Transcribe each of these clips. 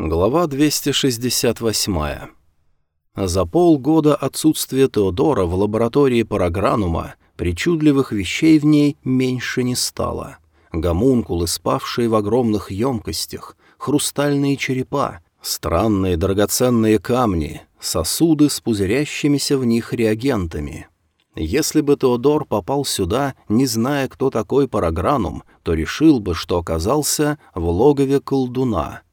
Глава 268. За полгода отсутствия Теодора в лаборатории Парагранума причудливых вещей в ней меньше не стало. Гомункулы, спавшие в огромных емкостях, хрустальные черепа, странные драгоценные камни, сосуды с пузырящимися в них реагентами. Если бы Теодор попал сюда, не зная, кто такой Парагранум, то решил бы, что оказался в логове колдуна —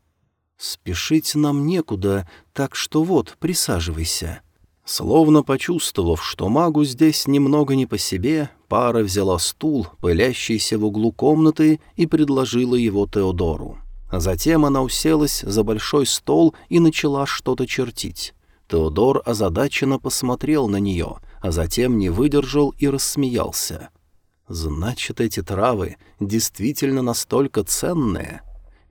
«Спешить нам некуда, так что вот, присаживайся». Словно почувствовав, что магу здесь немного не по себе, пара взяла стул, пылящийся в углу комнаты, и предложила его Теодору. Затем она уселась за большой стол и начала что-то чертить. Теодор озадаченно посмотрел на нее, а затем не выдержал и рассмеялся. «Значит, эти травы действительно настолько ценные?»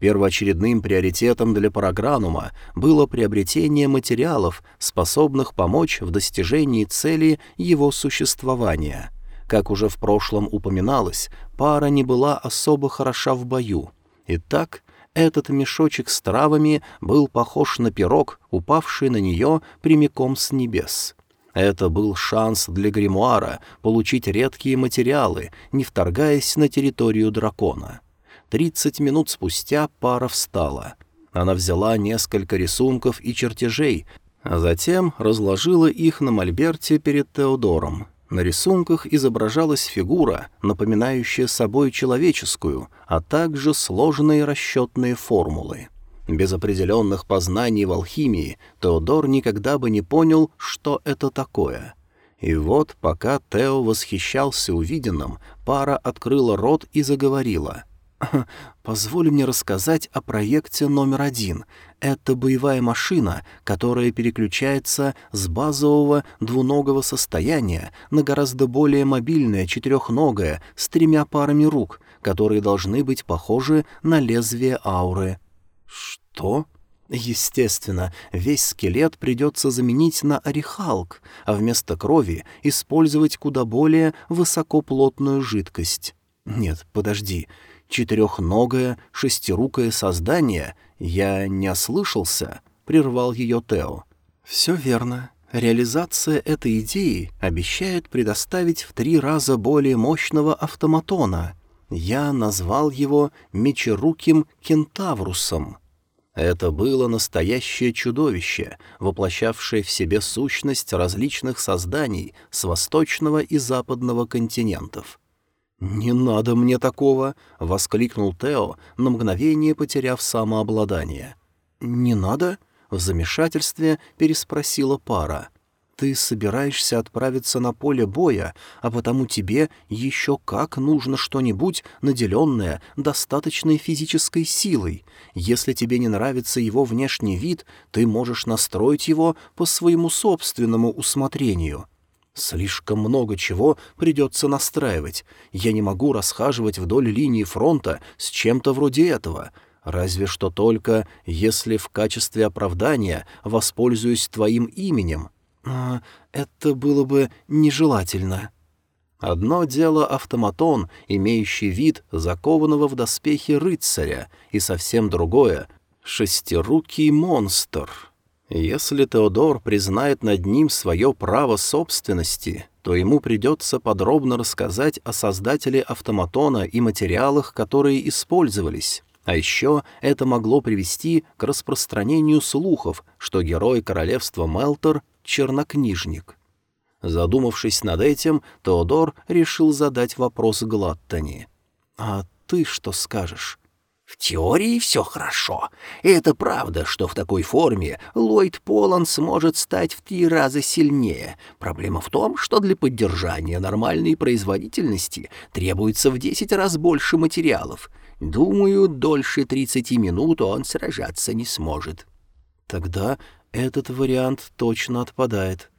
Первоочередным приоритетом для Парагранума было приобретение материалов, способных помочь в достижении цели его существования. Как уже в прошлом упоминалось, пара не была особо хороша в бою. Итак, этот мешочек с травами был похож на пирог, упавший на нее прямиком с небес. Это был шанс для гримуара получить редкие материалы, не вторгаясь на территорию дракона. Тридцать минут спустя пара встала. Она взяла несколько рисунков и чертежей, а затем разложила их на мольберте перед Теодором. На рисунках изображалась фигура, напоминающая собой человеческую, а также сложные расчетные формулы. Без определенных познаний в алхимии Теодор никогда бы не понял, что это такое. И вот, пока Тео восхищался увиденным, пара открыла рот и заговорила — «Позволь мне рассказать о проекте номер один. Это боевая машина, которая переключается с базового двуногого состояния на гораздо более мобильное четырехногое с тремя парами рук, которые должны быть похожи на лезвие ауры». «Что?» Естественно, весь скелет придется заменить на орехалк, а вместо крови использовать куда более высокоплотную жидкость. Нет, подожди, четырехногое, шестирукое создание? Я не ослышался?» — прервал ее Тео. «Все верно. Реализация этой идеи обещает предоставить в три раза более мощного автоматона. Я назвал его Мечеруким Кентаврусом». Это было настоящее чудовище, воплощавшее в себе сущность различных созданий с восточного и западного континентов. «Не надо мне такого!» — воскликнул Тео, на мгновение потеряв самообладание. «Не надо?» — в замешательстве переспросила пара. «Ты собираешься отправиться на поле боя, а потому тебе еще как нужно что-нибудь, наделенное достаточной физической силой. Если тебе не нравится его внешний вид, ты можешь настроить его по своему собственному усмотрению». Слишком много чего придется настраивать. Я не могу расхаживать вдоль линии фронта с чем-то вроде этого. Разве что только, если в качестве оправдания воспользуюсь твоим именем. А, это было бы нежелательно. Одно дело автоматон, имеющий вид закованного в доспехи рыцаря, и совсем другое — шестирукий монстр — если Теодор признает над ним свое право собственности, то ему придется подробно рассказать о создателе автоматона и материалах, которые использовались. А еще это могло привести к распространению слухов, что герой королевства Мелтор — чернокнижник. Задумавшись над этим, Теодор решил задать вопрос Глаттани. «А ты что скажешь?» В теории все хорошо. И это правда, что в такой форме Ллойд Полан сможет стать в три раза сильнее. Проблема в том, что для поддержания нормальной производительности требуется в десять раз больше материалов. Думаю, дольше тридцати минут он сражаться не сможет. Тогда этот вариант точно отпадает.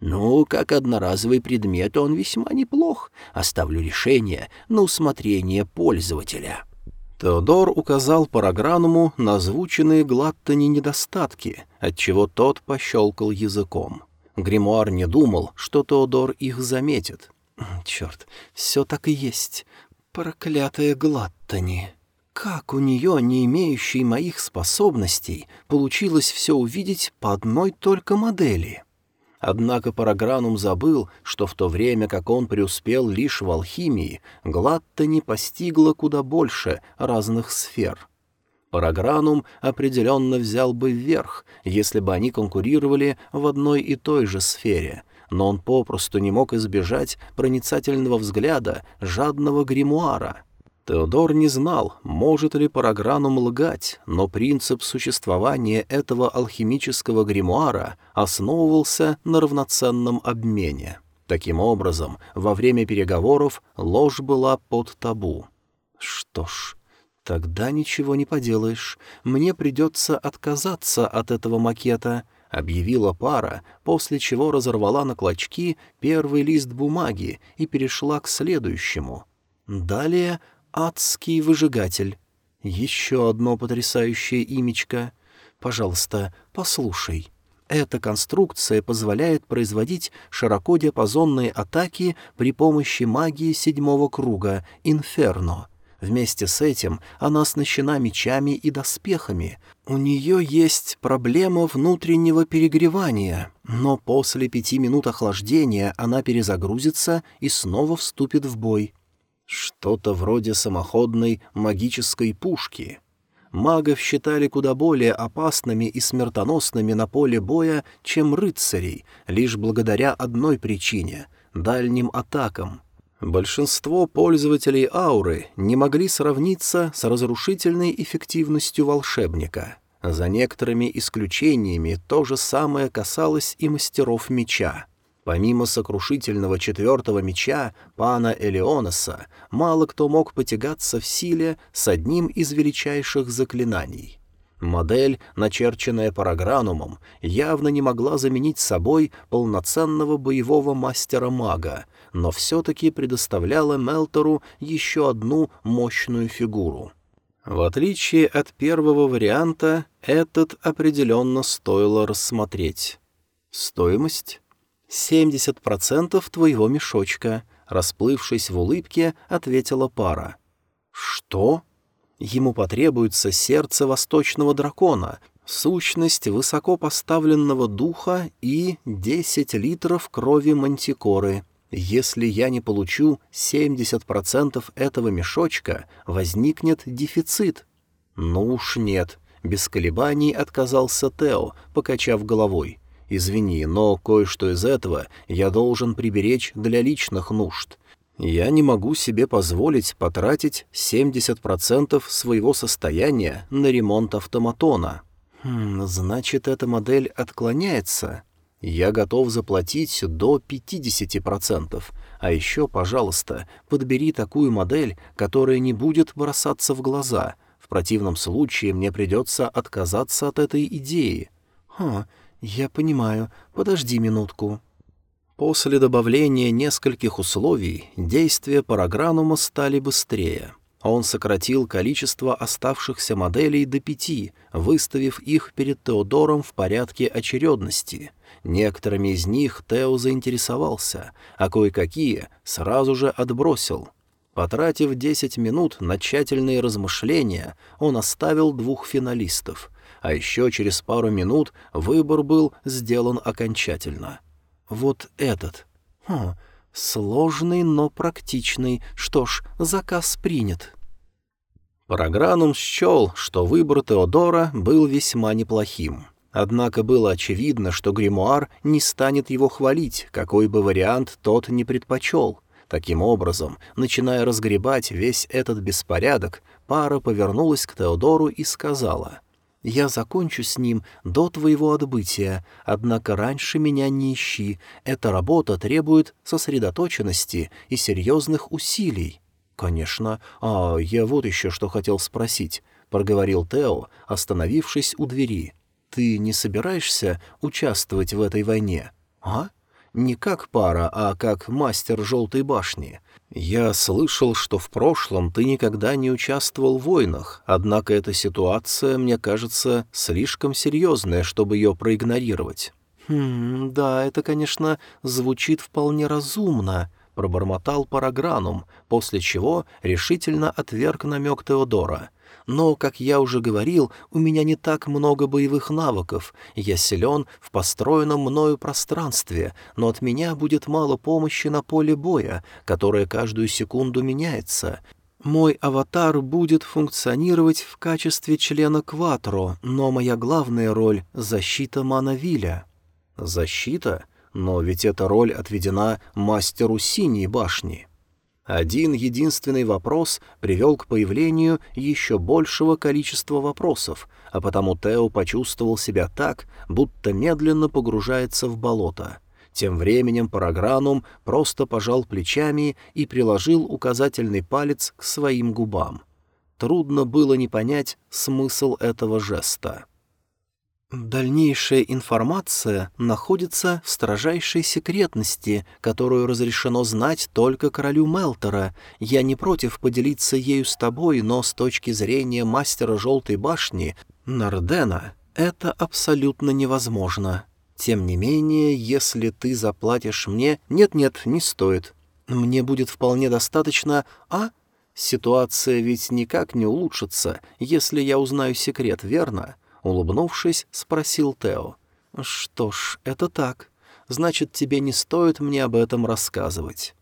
Ну, как одноразовый предмет он весьма неплох. Оставлю решение на усмотрение пользователя. Теодор указал Парагрануму на озвученные Глаттани недостатки, отчего тот пощелкал языком. Гримуар не думал, что Теодор их заметит. «Черт, все так и есть. Проклятые Глаттани!» Как у нее, не имеющей моих способностей, получилось все увидеть по одной только модели? Однако Парагранум забыл, что в то время, как он преуспел лишь в алхимии, Гладта не постигла куда больше разных сфер. Парагранум определенно взял бы вверх, если бы они конкурировали в одной и той же сфере, но он попросту не мог избежать проницательного взгляда жадного гримуара — Теодор не знал, может ли Парагранум лгать, но принцип существования этого алхимического гримуара основывался на равноценном обмене. Таким образом, во время переговоров ложь была под табу. Что ж, тогда ничего не поделаешь. Мне придется отказаться от этого макета, — объявила пара, после чего разорвала на клочки первый лист бумаги и перешла к следующему. Далее адский выжигатель. Еще одно потрясающее имечко. Пожалуйста, послушай. Эта конструкция позволяет производить широкодиапазонные атаки при помощи магии седьмого круга «Инферно». Вместе с этим она оснащена мечами и доспехами. У нее есть проблема внутреннего перегревания, но после пяти минут охлаждения она перезагрузится и снова вступит в бой. Что-то вроде самоходной магической пушки. Магов считали куда более опасными и смертоносными на поле боя, чем рыцарей, лишь благодаря одной причине — дальним атакам. Большинство пользователей ауры не могли сравниться с разрушительной эффективностью волшебника. За некоторыми исключениями то же самое касалось и мастеров меча. Помимо сокрушительного четвертого меча пана Элеоноса, мало кто мог потягаться в силе с одним из величайших заклинаний. Модель, начерченная парагранумом, явно не могла заменить собой полноценного боевого мастера-мага, но все-таки предоставляла Мелтору еще одну мощную фигуру. В отличие от первого варианта, этот определенно стоило рассмотреть. Стоимость «Семьдесят процентов твоего мешочка», — расплывшись в улыбке, ответила пара. «Что?» Ему потребуется сердце восточного дракона, сущность высоко поставленного духа и десять литров крови мантикоры. Если я не получу семьдесят процентов этого мешочка, возникнет дефицит. Ну уж нет, без колебаний отказался Тео, покачав головой. Извини, но кое-что из этого я должен приберечь для личных нужд. Я не могу себе позволить потратить 70% своего состояния на ремонт автоматона. Хм, значит, эта модель отклоняется. Я готов заплатить до 50%. А еще, пожалуйста, подбери такую модель, которая не будет бросаться в глаза. В противном случае мне придется отказаться от этой идеи. Ха, «Я понимаю. Подожди минутку». После добавления нескольких условий действия парагранума стали быстрее. Он сократил количество оставшихся моделей до пяти, выставив их перед Теодором в порядке очередности. Некоторыми из них Тео заинтересовался, а кое-какие сразу же отбросил. Потратив десять минут на тщательные размышления, он оставил двух финалистов — а еще через пару минут выбор был сделан окончательно. Вот этот. Хм, сложный, но практичный. Что ж, заказ принят. Парагранум счел, что выбор Теодора был весьма неплохим. Однако было очевидно, что гримуар не станет его хвалить, какой бы вариант тот не предпочел. Таким образом, начиная разгребать весь этот беспорядок, пара повернулась к Теодору и сказала, я закончу с ним до твоего отбытия, однако раньше меня не ищи. Эта работа требует сосредоточенности и серьезных усилий». «Конечно. А я вот еще что хотел спросить», — проговорил Тео, остановившись у двери. «Ты не собираешься участвовать в этой войне?» «А? Не как пара, а как мастер Желтой башни. «Я слышал, что в прошлом ты никогда не участвовал в войнах, однако эта ситуация, мне кажется, слишком серьезная, чтобы ее проигнорировать». «Хм, да, это, конечно, звучит вполне разумно», — пробормотал Парагранум, после чего решительно отверг намек Теодора. Но, как я уже говорил, у меня не так много боевых навыков. Я силен в построенном мною пространстве, но от меня будет мало помощи на поле боя, которое каждую секунду меняется. Мой аватар будет функционировать в качестве члена Кватро, но моя главная роль — защита Манавиля. Защита? Но ведь эта роль отведена мастеру Синей башни. Один единственный вопрос привел к появлению еще большего количества вопросов, а потому Тео почувствовал себя так, будто медленно погружается в болото. Тем временем Парагранум просто пожал плечами и приложил указательный палец к своим губам. Трудно было не понять смысл этого жеста. Дальнейшая информация находится в строжайшей секретности, которую разрешено знать только королю Мелтора. Я не против поделиться ею с тобой, но с точки зрения мастера Желтой башни, Нардена, это абсолютно невозможно. Тем не менее, если ты заплатишь мне... Нет-нет, не стоит. Мне будет вполне достаточно... А? Ситуация ведь никак не улучшится, если я узнаю секрет, верно?» Улыбнувшись, спросил Тео. «Что ж, это так. Значит, тебе не стоит мне об этом рассказывать».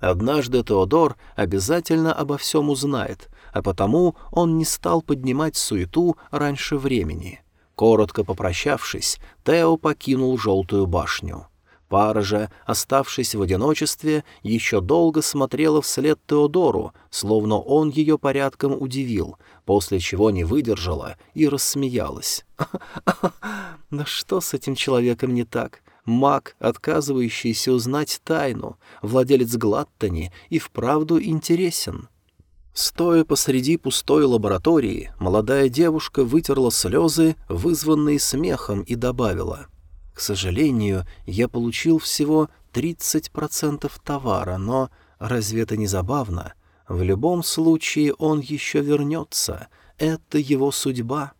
Однажды Теодор обязательно обо всем узнает, а потому он не стал поднимать суету раньше времени. Коротко попрощавшись, Тео покинул желтую башню. Пара же, оставшись в одиночестве, еще долго смотрела вслед Теодору, словно он ее порядком удивил, после чего не выдержала и рассмеялась. «Да что с этим человеком не так? Маг, отказывающийся узнать тайну, владелец Глаттани и вправду интересен». Стоя посреди пустой лаборатории, молодая девушка вытерла слезы, вызванные смехом, и добавила. «К сожалению, я получил всего 30% товара, но разве это не забавно? В любом случае он еще вернется. Это его судьба.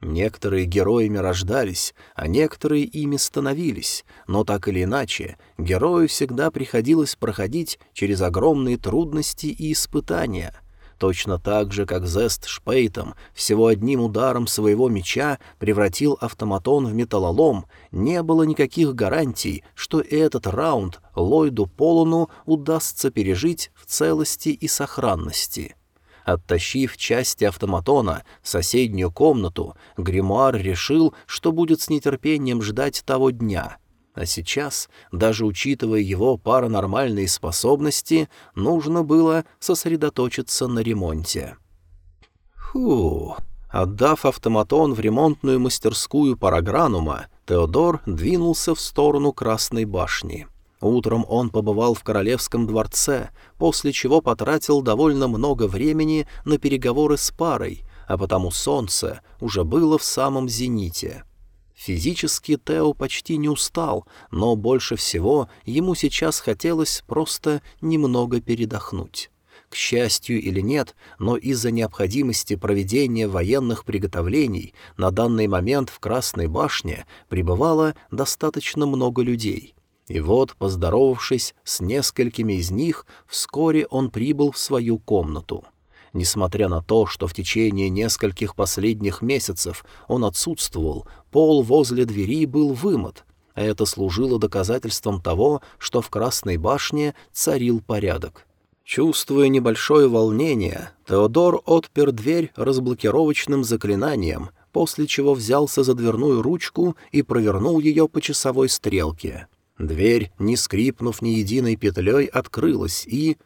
Некоторые героями рождались, а некоторые ими становились, но так или иначе, герою всегда приходилось проходить через огромные трудности и испытания — точно так же, как Зест Шпейтом всего одним ударом своего меча превратил автоматон в металлолом, не было никаких гарантий, что этот раунд Ллойду Полону удастся пережить в целости и сохранности. Оттащив части автоматона в соседнюю комнату, Гримуар решил, что будет с нетерпением ждать того дня — а сейчас, даже учитывая его паранормальные способности, нужно было сосредоточиться на ремонте. Фу. Отдав автоматон в ремонтную мастерскую Парагранума, Теодор двинулся в сторону Красной башни. Утром он побывал в Королевском дворце, после чего потратил довольно много времени на переговоры с парой, а потому солнце уже было в самом зените — Физически Тео почти не устал, но больше всего ему сейчас хотелось просто немного передохнуть. К счастью или нет, но из-за необходимости проведения военных приготовлений на данный момент в Красной башне пребывало достаточно много людей. И вот, поздоровавшись с несколькими из них, вскоре он прибыл в свою комнату. Несмотря на то, что в течение нескольких последних месяцев он отсутствовал, пол возле двери был вымыт, это служило доказательством того, что в Красной башне царил порядок. Чувствуя небольшое волнение, Теодор отпер дверь разблокировочным заклинанием, после чего взялся за дверную ручку и провернул ее по часовой стрелке. Дверь, не скрипнув ни единой петлей, открылась и...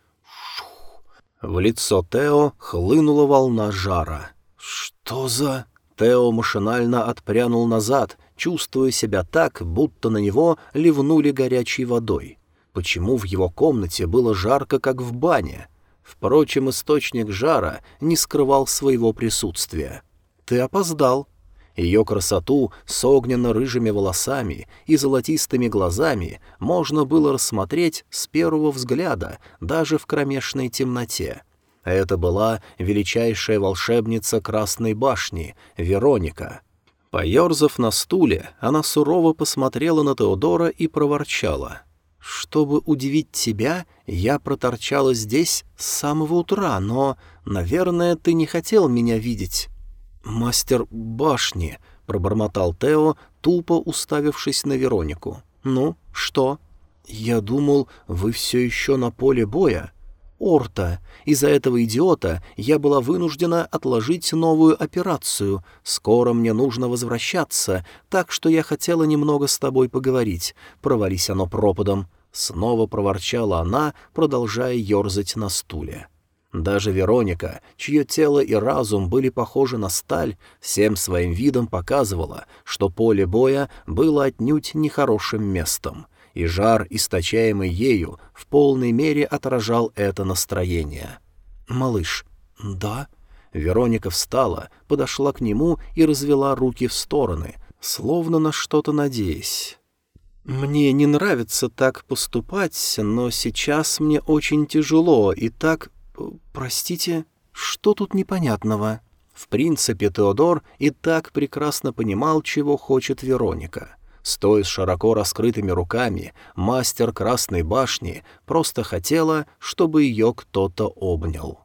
В лицо Тео хлынула волна жара. «Что за...» Тео машинально отпрянул назад, чувствуя себя так, будто на него ливнули горячей водой. Почему в его комнате было жарко, как в бане? Впрочем, источник жара не скрывал своего присутствия. «Ты опоздал», ее красоту с огненно-рыжими волосами и золотистыми глазами можно было рассмотреть с первого взгляда, даже в кромешной темноте. Это была величайшая волшебница Красной башни, Вероника. Поерзав на стуле, она сурово посмотрела на Теодора и проворчала. Чтобы удивить тебя, я проторчала здесь с самого утра, но, наверное, ты не хотел меня видеть. Мастер башни, пробормотал Тео, тупо уставившись на Веронику. Ну, что? Я думал, вы все еще на поле боя. Орта. Из-за этого идиота я была вынуждена отложить новую операцию. Скоро мне нужно возвращаться, так что я хотела немного с тобой поговорить. Провались оно пропадом. Снова проворчала она, продолжая ерзать на стуле. Даже Вероника, чье тело и разум были похожи на сталь, всем своим видом показывала, что поле боя было отнюдь нехорошим местом — и жар, источаемый ею, в полной мере отражал это настроение. «Малыш». «Да?» Вероника встала, подошла к нему и развела руки в стороны, словно на что-то надеясь. «Мне не нравится так поступать, но сейчас мне очень тяжело, и так... Простите, что тут непонятного?» В принципе, Теодор и так прекрасно понимал, чего хочет Вероника. Стоя с широко раскрытыми руками, мастер Красной башни просто хотела, чтобы ее кто-то обнял.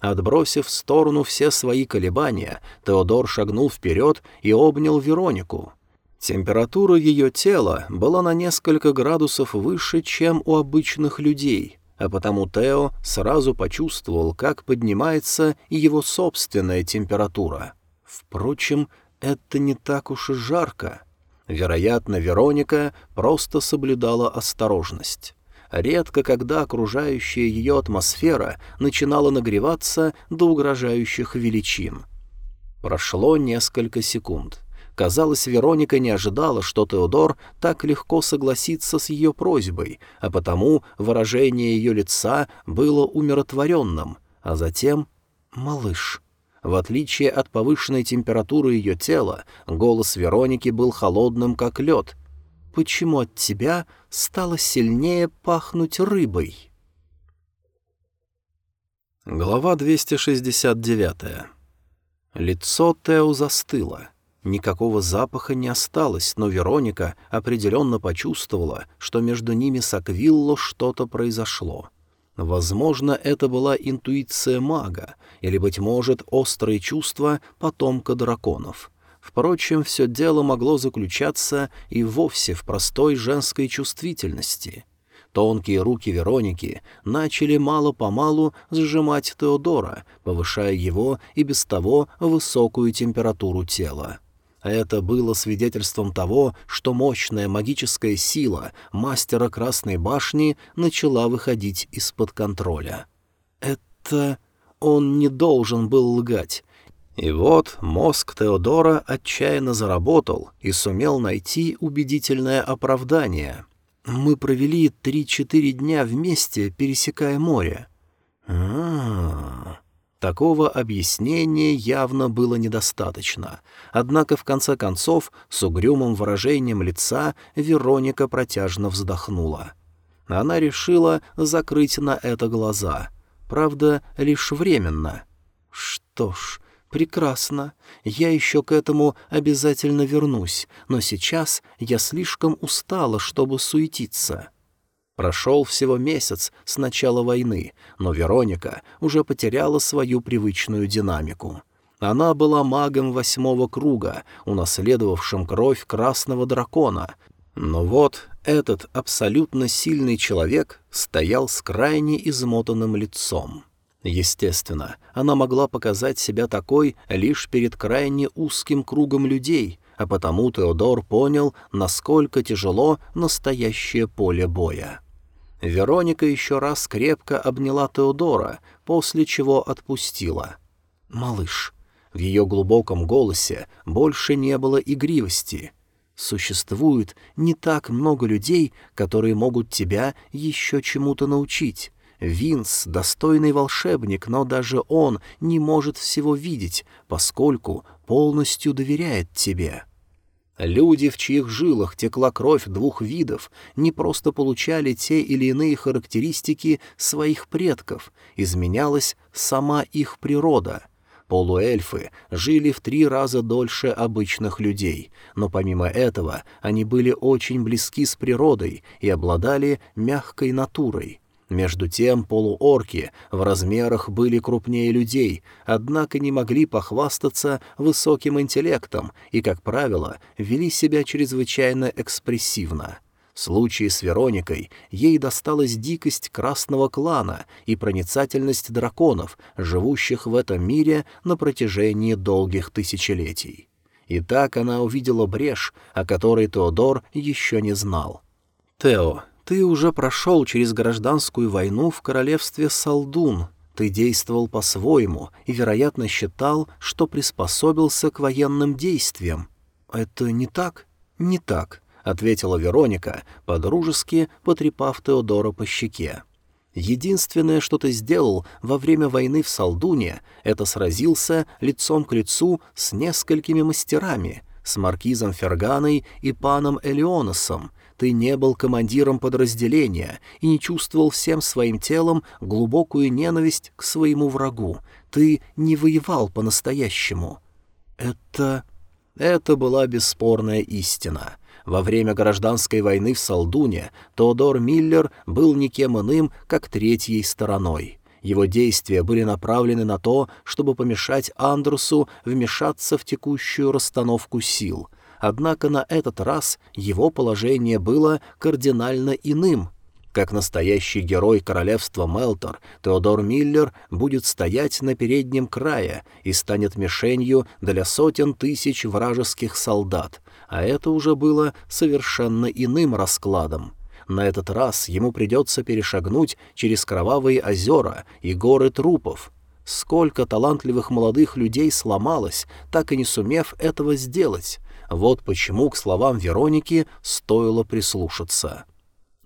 Отбросив в сторону все свои колебания, Теодор шагнул вперед и обнял Веронику. Температура ее тела была на несколько градусов выше, чем у обычных людей, а потому Тео сразу почувствовал, как поднимается и его собственная температура. Впрочем, это не так уж и жарко. Вероятно, Вероника просто соблюдала осторожность. Редко когда окружающая ее атмосфера начинала нагреваться до угрожающих величин. Прошло несколько секунд. Казалось, Вероника не ожидала, что Теодор так легко согласится с ее просьбой, а потому выражение ее лица было умиротворенным, а затем «малыш». В отличие от повышенной температуры ее тела, голос Вероники был холодным, как лед. «Почему от тебя стало сильнее пахнуть рыбой?» Глава 269. Лицо Тео застыло. Никакого запаха не осталось, но Вероника определенно почувствовала, что между ними с Аквилло что-то произошло. Возможно, это была интуиция мага, или, быть может, острые чувства потомка драконов. Впрочем, все дело могло заключаться и вовсе в простой женской чувствительности. Тонкие руки Вероники начали мало-помалу сжимать Теодора, повышая его и без того высокую температуру тела. Это было свидетельством того, что мощная магическая сила мастера Красной башни начала выходить из-под контроля. Это... он не должен был лгать. И вот мозг Теодора отчаянно заработал и сумел найти убедительное оправдание. «Мы провели три-четыре дня вместе, пересекая море». «А-а-а...» Такого объяснения явно было недостаточно. Однако, в конце концов, с угрюмым выражением лица Вероника протяжно вздохнула. Она решила закрыть на это глаза. Правда, лишь временно. Что ж, прекрасно. Я еще к этому обязательно вернусь, но сейчас я слишком устала, чтобы суетиться. Прошел всего месяц с начала войны, но Вероника уже потеряла свою привычную динамику. Она была магом восьмого круга, унаследовавшим кровь красного дракона. Но вот этот абсолютно сильный человек стоял с крайне измотанным лицом. Естественно, она могла показать себя такой лишь перед крайне узким кругом людей, а потому Теодор понял, насколько тяжело настоящее поле боя. Вероника еще раз крепко обняла Теодора, после чего отпустила. «Малыш». В ее глубоком голосе больше не было игривости. «Существует не так много людей, которые могут тебя еще чему-то научить. Винс — достойный волшебник, но даже он не может всего видеть, поскольку полностью доверяет тебе». Люди, в чьих жилах текла кровь двух видов, не просто получали те или иные характеристики своих предков, изменялась сама их природа. Полуэльфы жили в три раза дольше обычных людей, но помимо этого они были очень близки с природой и обладали мягкой натурой. Между тем полуорки в размерах были крупнее людей, однако не могли похвастаться высоким интеллектом и, как правило, вели себя чрезвычайно экспрессивно. В случае с Вероникой ей досталась дикость красного клана и проницательность драконов, живущих в этом мире на протяжении долгих тысячелетий. И так она увидела брешь, о которой Теодор еще не знал. «Тео, ты уже прошел через гражданскую войну в королевстве Салдун. Ты действовал по-своему и, вероятно, считал, что приспособился к военным действиям. Это не так? Не так, — ответила Вероника, подружески потрепав Теодора по щеке. Единственное, что ты сделал во время войны в Салдуне, это сразился лицом к лицу с несколькими мастерами, с маркизом Ферганой и паном Элеоносом, ты не был командиром подразделения и не чувствовал всем своим телом глубокую ненависть к своему врагу. Ты не воевал по-настоящему. Это... Это была бесспорная истина. Во время гражданской войны в Салдуне Теодор Миллер был никем иным, как третьей стороной. Его действия были направлены на то, чтобы помешать Андрусу вмешаться в текущую расстановку сил — Однако на этот раз его положение было кардинально иным. Как настоящий герой королевства Мелтор, Теодор Миллер будет стоять на переднем крае и станет мишенью для сотен тысяч вражеских солдат, а это уже было совершенно иным раскладом. На этот раз ему придется перешагнуть через кровавые озера и горы трупов. Сколько талантливых молодых людей сломалось, так и не сумев этого сделать. Вот почему к словам Вероники стоило прислушаться.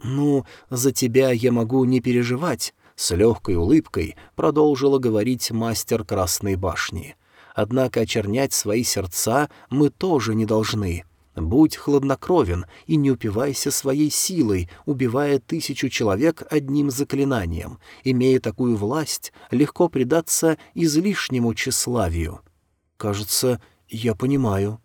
«Ну, за тебя я могу не переживать», — с легкой улыбкой продолжила говорить мастер Красной башни. «Однако очернять свои сердца мы тоже не должны. Будь хладнокровен и не упивайся своей силой, убивая тысячу человек одним заклинанием. Имея такую власть, легко предаться излишнему тщеславию». «Кажется, я понимаю»,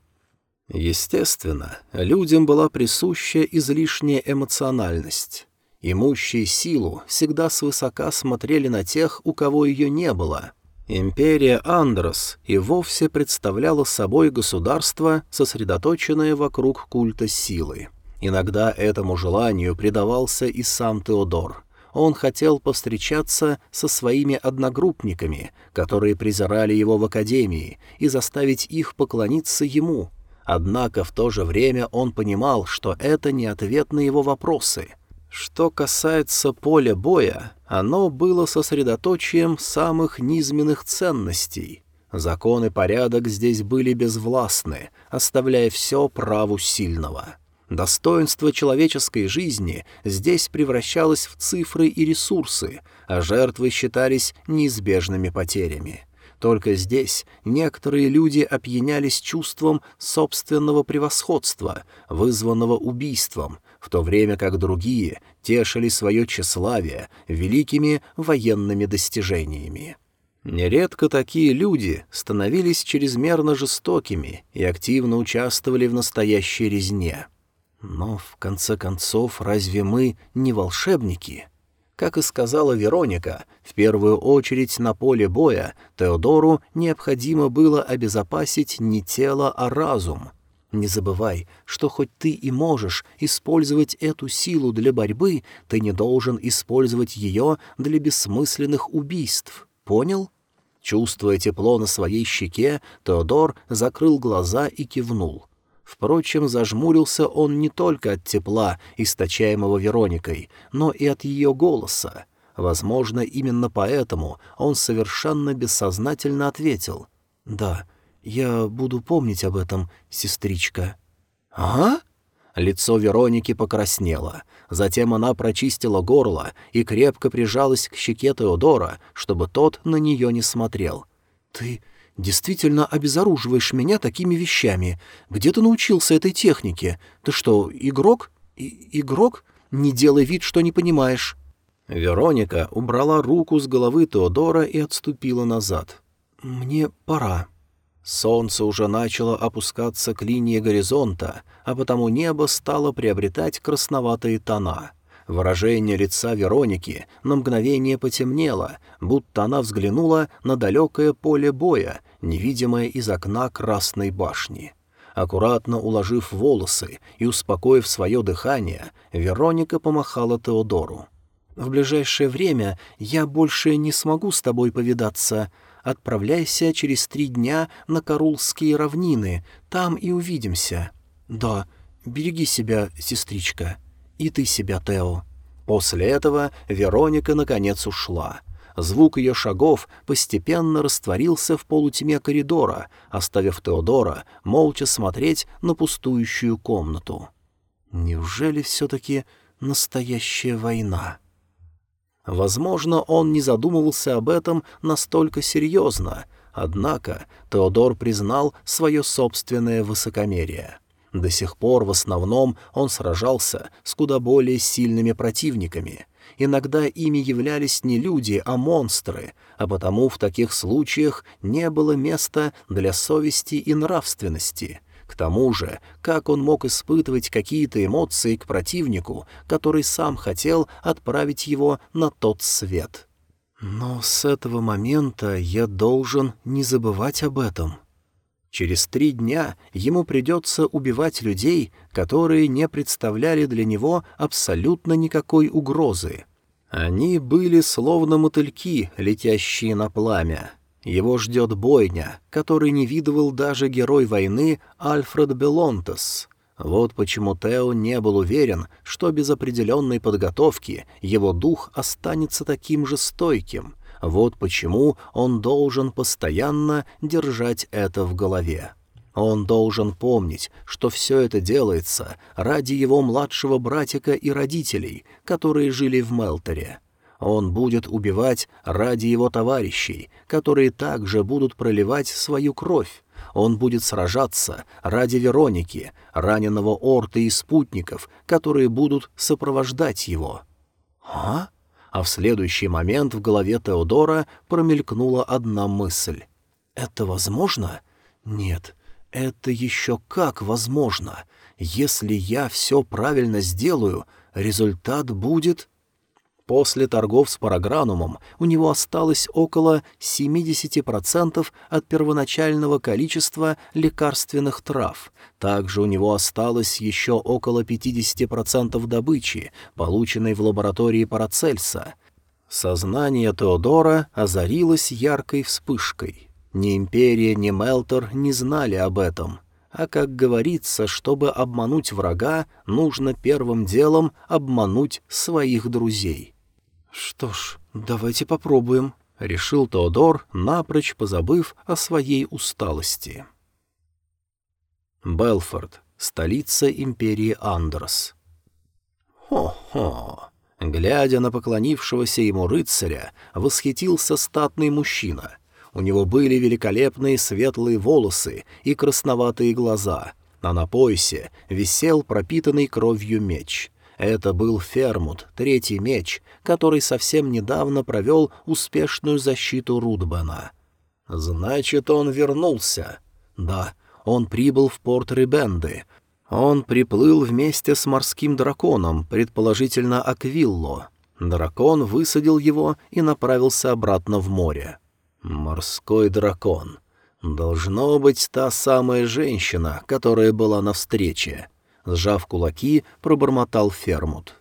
Естественно, людям была присуща излишняя эмоциональность. Имущие силу всегда свысока смотрели на тех, у кого ее не было. Империя Андрос и вовсе представляла собой государство, сосредоточенное вокруг культа силы. Иногда этому желанию предавался и сам Теодор. Он хотел повстречаться со своими одногруппниками, которые презирали его в академии, и заставить их поклониться ему — Однако в то же время он понимал, что это не ответ на его вопросы. Что касается поля боя, оно было сосредоточием самых низменных ценностей. Закон и порядок здесь были безвластны, оставляя все праву сильного. Достоинство человеческой жизни здесь превращалось в цифры и ресурсы, а жертвы считались неизбежными потерями. Только здесь некоторые люди опьянялись чувством собственного превосходства, вызванного убийством, в то время как другие тешили свое тщеславие великими военными достижениями. Нередко такие люди становились чрезмерно жестокими и активно участвовали в настоящей резне. Но, в конце концов, разве мы не волшебники? Как и сказала Вероника, в первую очередь на поле боя Теодору необходимо было обезопасить не тело, а разум. Не забывай, что хоть ты и можешь использовать эту силу для борьбы, ты не должен использовать ее для бессмысленных убийств. Понял? Чувствуя тепло на своей щеке, Теодор закрыл глаза и кивнул. Впрочем, зажмурился он не только от тепла, источаемого Вероникой, но и от ее голоса. Возможно, именно поэтому он совершенно бессознательно ответил. «Да, я буду помнить об этом, сестричка». «А?» Лицо Вероники покраснело. Затем она прочистила горло и крепко прижалась к щеке Теодора, чтобы тот на нее не смотрел. «Ты действительно обезоруживаешь меня такими вещами. Где ты научился этой технике? Ты что, игрок? И игрок? Не делай вид, что не понимаешь». Вероника убрала руку с головы Теодора и отступила назад. мне пора». Солнце уже начало опускаться к линии горизонта, а потому небо стало приобретать красноватые тона. Выражение лица Вероники на мгновение потемнело, будто она взглянула на далекое поле боя, невидимое из окна Красной башни. Аккуратно уложив волосы и успокоив свое дыхание, Вероника помахала Теодору. «В ближайшее время я больше не смогу с тобой повидаться. Отправляйся через три дня на Карулские равнины, там и увидимся. Да, береги себя, сестричка. И ты себя, Тео». После этого Вероника наконец ушла. Звук ее шагов постепенно растворился в полутьме коридора, оставив Теодора молча смотреть на пустующую комнату. Неужели все-таки настоящая война? Возможно, он не задумывался об этом настолько серьезно, однако Теодор признал свое собственное высокомерие. До сих пор в основном он сражался с куда более сильными противниками. Иногда ими являлись не люди, а монстры, а потому в таких случаях не было места для совести и нравственности — к тому же, как он мог испытывать какие-то эмоции к противнику, который сам хотел отправить его на тот свет? Но с этого момента я должен не забывать об этом. Через три дня ему придется убивать людей, которые не представляли для него абсолютно никакой угрозы. Они были словно мотыльки, летящие на пламя. Его ждет бойня, который не видывал даже герой войны Альфред Белонтес. Вот почему Тео не был уверен, что без определенной подготовки его дух останется таким же стойким. Вот почему он должен постоянно держать это в голове. Он должен помнить, что все это делается ради его младшего братика и родителей, которые жили в Мелторе. Он будет убивать ради его товарищей, которые также будут проливать свою кровь. Он будет сражаться ради Вероники, раненого Орта и спутников, которые будут сопровождать его. А? А в следующий момент в голове Теодора промелькнула одна мысль. «Это возможно? Нет, это еще как возможно. Если я все правильно сделаю, результат будет...» После торгов с парагранумом у него осталось около 70% от первоначального количества лекарственных трав. Также у него осталось еще около 50% добычи, полученной в лаборатории Парацельса. Сознание Теодора озарилось яркой вспышкой. Ни Империя, ни Мелтор не знали об этом. А как говорится, чтобы обмануть врага, нужно первым делом обмануть своих друзей. «Что ж, давайте попробуем», — решил Теодор, напрочь позабыв о своей усталости. Белфорд, столица империи Андрос. Хо-хо! Глядя на поклонившегося ему рыцаря, восхитился статный мужчина. У него были великолепные светлые волосы и красноватые глаза, а на поясе висел пропитанный кровью меч — это был Фермут, третий меч, который совсем недавно провел успешную защиту Рудбена. Значит, он вернулся. Да, он прибыл в порт Рибенды. Он приплыл вместе с морским драконом, предположительно Аквилло. Дракон высадил его и направился обратно в море. Морской дракон. Должно быть та самая женщина, которая была на встрече. Сжав кулаки, пробормотал Фермут.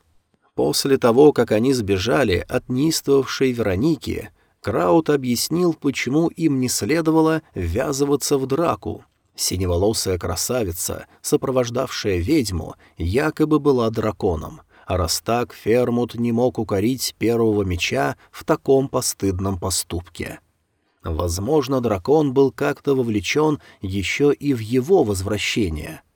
После того, как они сбежали от неистовавшей Вероники, Краут объяснил, почему им не следовало ввязываться в драку. Синеволосая красавица, сопровождавшая ведьму, якобы была драконом, а раз так Фермут не мог укорить первого меча в таком постыдном поступке. Возможно, дракон был как-то вовлечен еще и в его возвращение —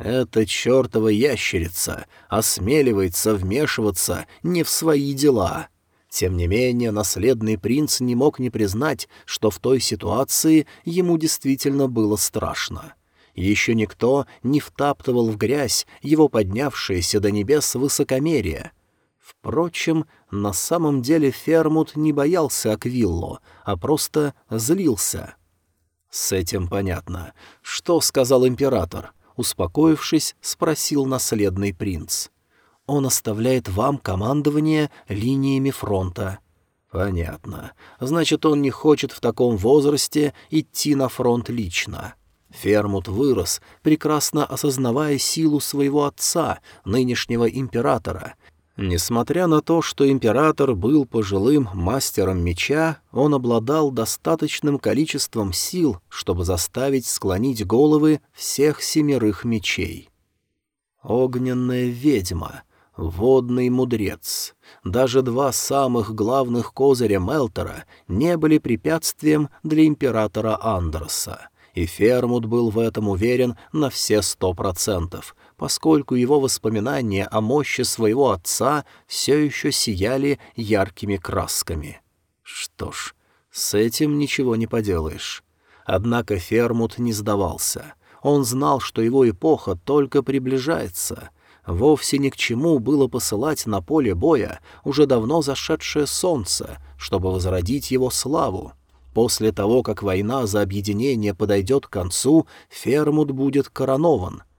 эта чертова ящерица осмеливается вмешиваться не в свои дела. Тем не менее, наследный принц не мог не признать, что в той ситуации ему действительно было страшно. Еще никто не втаптывал в грязь его поднявшееся до небес высокомерие. Впрочем, на самом деле Фермут не боялся Аквилло, а просто злился. «С этим понятно. Что сказал император?» Успокоившись, спросил наследный принц. «Он оставляет вам командование линиями фронта». «Понятно. Значит, он не хочет в таком возрасте идти на фронт лично». Фермут вырос, прекрасно осознавая силу своего отца, нынешнего императора, Несмотря на то, что император был пожилым мастером меча, он обладал достаточным количеством сил, чтобы заставить склонить головы всех семерых мечей. Огненная ведьма, водный мудрец. Даже два самых главных козыря Мелтора не были препятствием для императора Андерса, и Фермут был в этом уверен на все сто процентов, поскольку его воспоминания о мощи своего отца все еще сияли яркими красками. Что ж, с этим ничего не поделаешь. Однако Фермут не сдавался. Он знал, что его эпоха только приближается. Вовсе ни к чему было посылать на поле боя уже давно зашедшее солнце, чтобы возродить его славу. После того, как война за объединение подойдет к концу, Фермут будет коронован —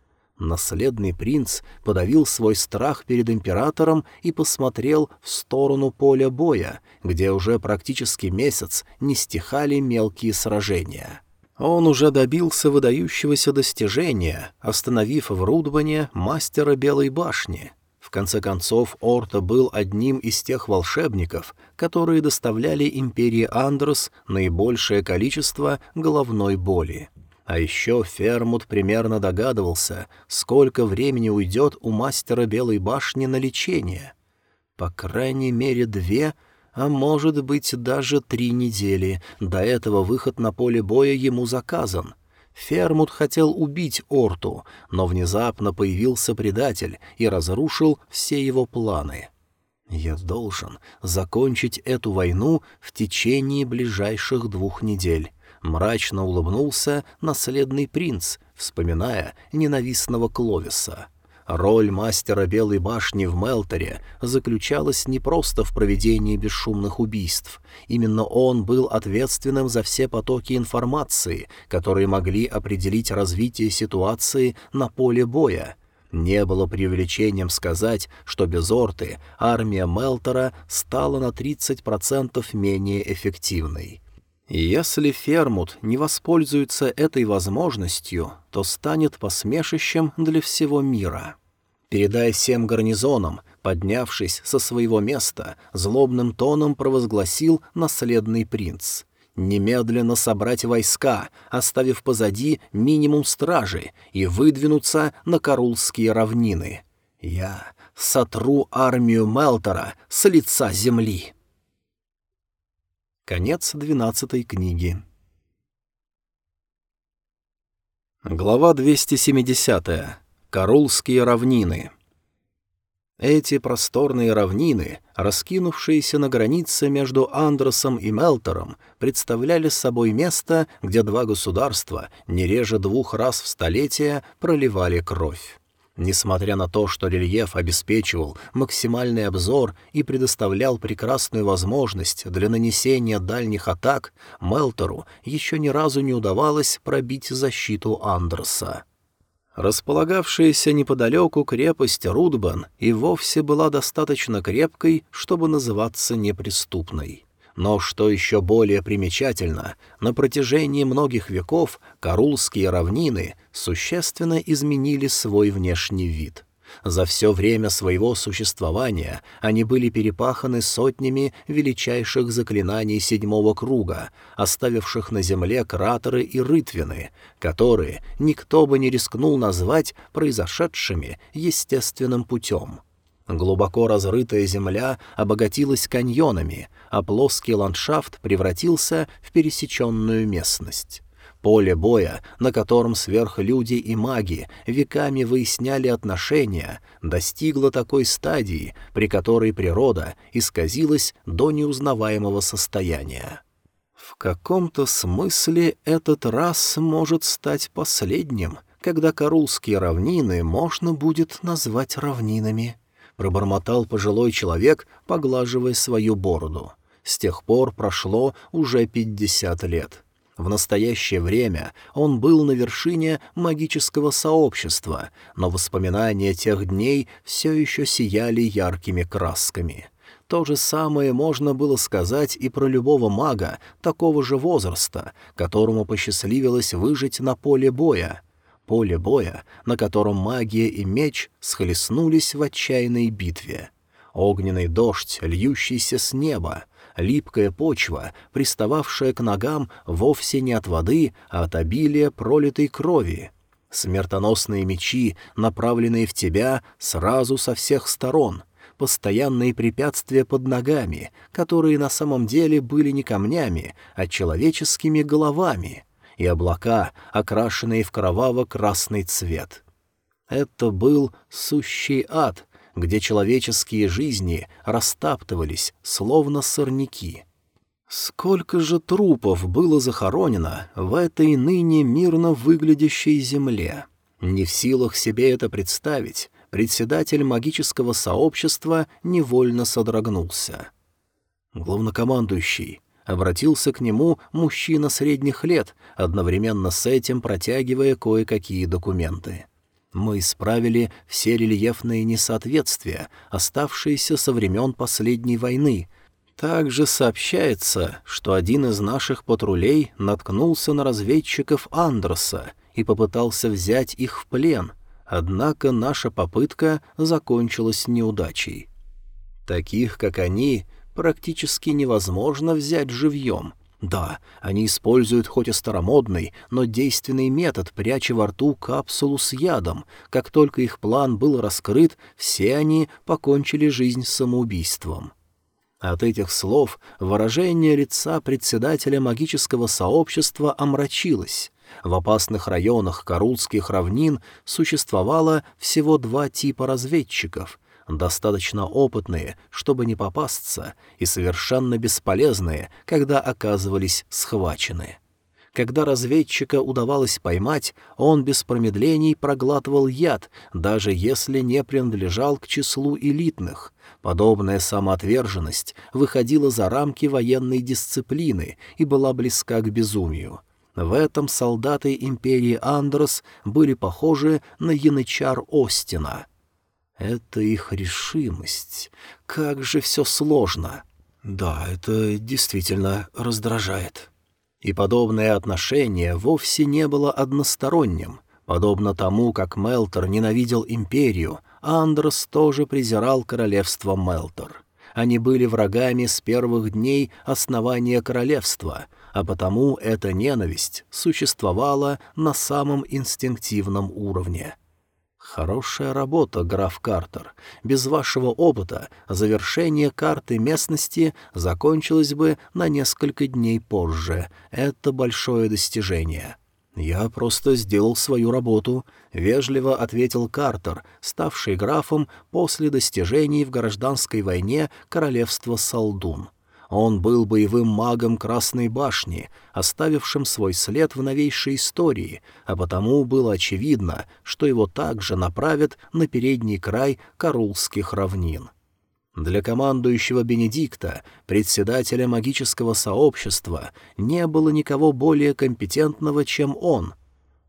Наследный принц подавил свой страх перед императором и посмотрел в сторону поля боя, где уже практически месяц не стихали мелкие сражения. Он уже добился выдающегося достижения, остановив в Рудбане мастера Белой башни. В конце концов, Орта был одним из тех волшебников, которые доставляли империи Андрос наибольшее количество головной боли. А еще Фермут примерно догадывался, сколько времени уйдет у мастера Белой башни на лечение. По крайней мере, две, а может быть даже три недели. До этого выход на поле боя ему заказан. Фермут хотел убить Орту, но внезапно появился предатель и разрушил все его планы. «Я должен закончить эту войну в течение ближайших двух недель» мрачно улыбнулся наследный принц, вспоминая ненавистного Кловиса. Роль мастера Белой башни в Мелторе заключалась не просто в проведении бесшумных убийств. Именно он был ответственным за все потоки информации, которые могли определить развитие ситуации на поле боя. Не было преувеличением сказать, что без Орты армия Мелтора стала на 30% менее эффективной. Если Фермут не воспользуется этой возможностью, то станет посмешищем для всего мира. Передай всем гарнизонам, поднявшись со своего места, злобным тоном провозгласил наследный принц. Немедленно собрать войска, оставив позади минимум стражи, и выдвинуться на Карулские равнины. Я сотру армию Мелтора с лица земли. Конец двенадцатой книги. Глава 270. Карулские равнины. Эти просторные равнины, раскинувшиеся на границе между Андросом и Мелтором, представляли собой место, где два государства не реже двух раз в столетие проливали кровь. Несмотря на то, что рельеф обеспечивал максимальный обзор и предоставлял прекрасную возможность для нанесения дальних атак, Мелтору еще ни разу не удавалось пробить защиту Андерса. Располагавшаяся неподалеку крепость Рудбан и вовсе была достаточно крепкой, чтобы называться неприступной. Но, что еще более примечательно, на протяжении многих веков Карулские равнины существенно изменили свой внешний вид. За все время своего существования они были перепаханы сотнями величайших заклинаний седьмого круга, оставивших на земле кратеры и рытвины, которые никто бы не рискнул назвать произошедшими естественным путем. Глубоко разрытая земля обогатилась каньонами, а плоский ландшафт превратился в пересеченную местность. Поле боя, на котором сверхлюди и маги веками выясняли отношения, достигло такой стадии, при которой природа исказилась до неузнаваемого состояния. В каком-то смысле этот раз может стать последним, когда Карулские равнины можно будет назвать равнинами —— пробормотал пожилой человек, поглаживая свою бороду. С тех пор прошло уже пятьдесят лет. В настоящее время он был на вершине магического сообщества, но воспоминания тех дней все еще сияли яркими красками. То же самое можно было сказать и про любого мага такого же возраста, которому посчастливилось выжить на поле боя. Поле боя, на котором магия и меч схлестнулись в отчаянной битве. Огненный дождь, льющийся с неба, липкая почва, пристававшая к ногам вовсе не от воды, а от обилия пролитой крови. Смертоносные мечи, направленные в тебя сразу со всех сторон. Постоянные препятствия под ногами, которые на самом деле были не камнями, а человеческими головами. И облака, окрашенные в кроваво-красный цвет. Это был сущий ад — где человеческие жизни растаптывались, словно сорняки. Сколько же трупов было захоронено в этой ныне мирно выглядящей земле? Не в силах себе это представить, председатель магического сообщества невольно содрогнулся. Главнокомандующий обратился к нему мужчина средних лет, одновременно с этим протягивая кое-какие документы. Мы исправили все рельефные несоответствия, оставшиеся со времен последней войны. Также сообщается, что один из наших патрулей наткнулся на разведчиков Андроса и попытался взять их в плен, однако наша попытка закончилась неудачей. Таких, как они, практически невозможно взять живьем — да, они используют хоть и старомодный, но действенный метод, пряча во рту капсулу с ядом. Как только их план был раскрыт, все они покончили жизнь самоубийством. От этих слов выражение лица председателя магического сообщества омрачилось. В опасных районах Карулских равнин существовало всего два типа разведчиков — достаточно опытные, чтобы не попасться, и совершенно бесполезные, когда оказывались схвачены. Когда разведчика удавалось поймать, он без промедлений проглатывал яд, даже если не принадлежал к числу элитных. Подобная самоотверженность выходила за рамки военной дисциплины и была близка к безумию. В этом солдаты империи Андрос были похожи на янычар Остина — это их решимость. Как же все сложно. Да, это действительно раздражает. И подобное отношение вовсе не было односторонним. Подобно тому, как Мелтор ненавидел империю, Андрос тоже презирал королевство Мелтор. Они были врагами с первых дней основания королевства, а потому эта ненависть существовала на самом инстинктивном уровне — Хорошая работа, граф Картер. Без вашего опыта завершение карты местности закончилось бы на несколько дней позже. Это большое достижение. Я просто сделал свою работу, вежливо ответил Картер, ставший графом после достижений в гражданской войне королевства Салдун. Он был боевым магом Красной башни, оставившим свой след в новейшей истории, а потому было очевидно, что его также направят на передний край Карулских равнин. Для командующего Бенедикта, председателя магического сообщества, не было никого более компетентного, чем он.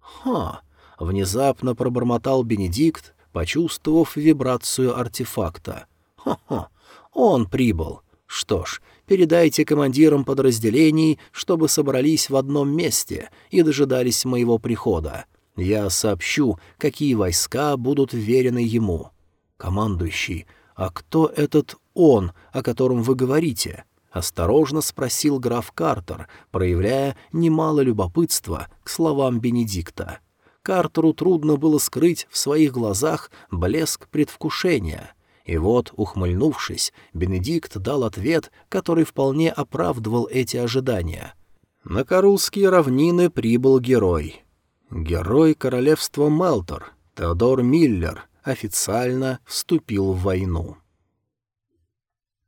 «Ха!» — внезапно пробормотал Бенедикт, почувствовав вибрацию артефакта. «Ха-ха! Он прибыл! Что ж, передайте командирам подразделений, чтобы собрались в одном месте и дожидались моего прихода. Я сообщу, какие войска будут верены ему. Командующий, а кто этот он, о котором вы говорите? Осторожно спросил граф Картер, проявляя немало любопытства к словам Бенедикта. Картеру трудно было скрыть в своих глазах блеск предвкушения — и вот, ухмыльнувшись, Бенедикт дал ответ, который вполне оправдывал эти ожидания. На Карулские равнины прибыл герой. Герой королевства Мелтор, Теодор Миллер, официально вступил в войну.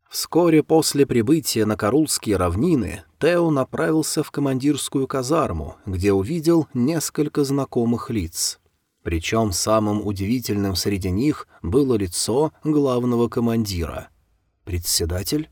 Вскоре после прибытия на Карулские равнины Тео направился в командирскую казарму, где увидел несколько знакомых лиц — Причем самым удивительным среди них было лицо главного командира. «Председатель?»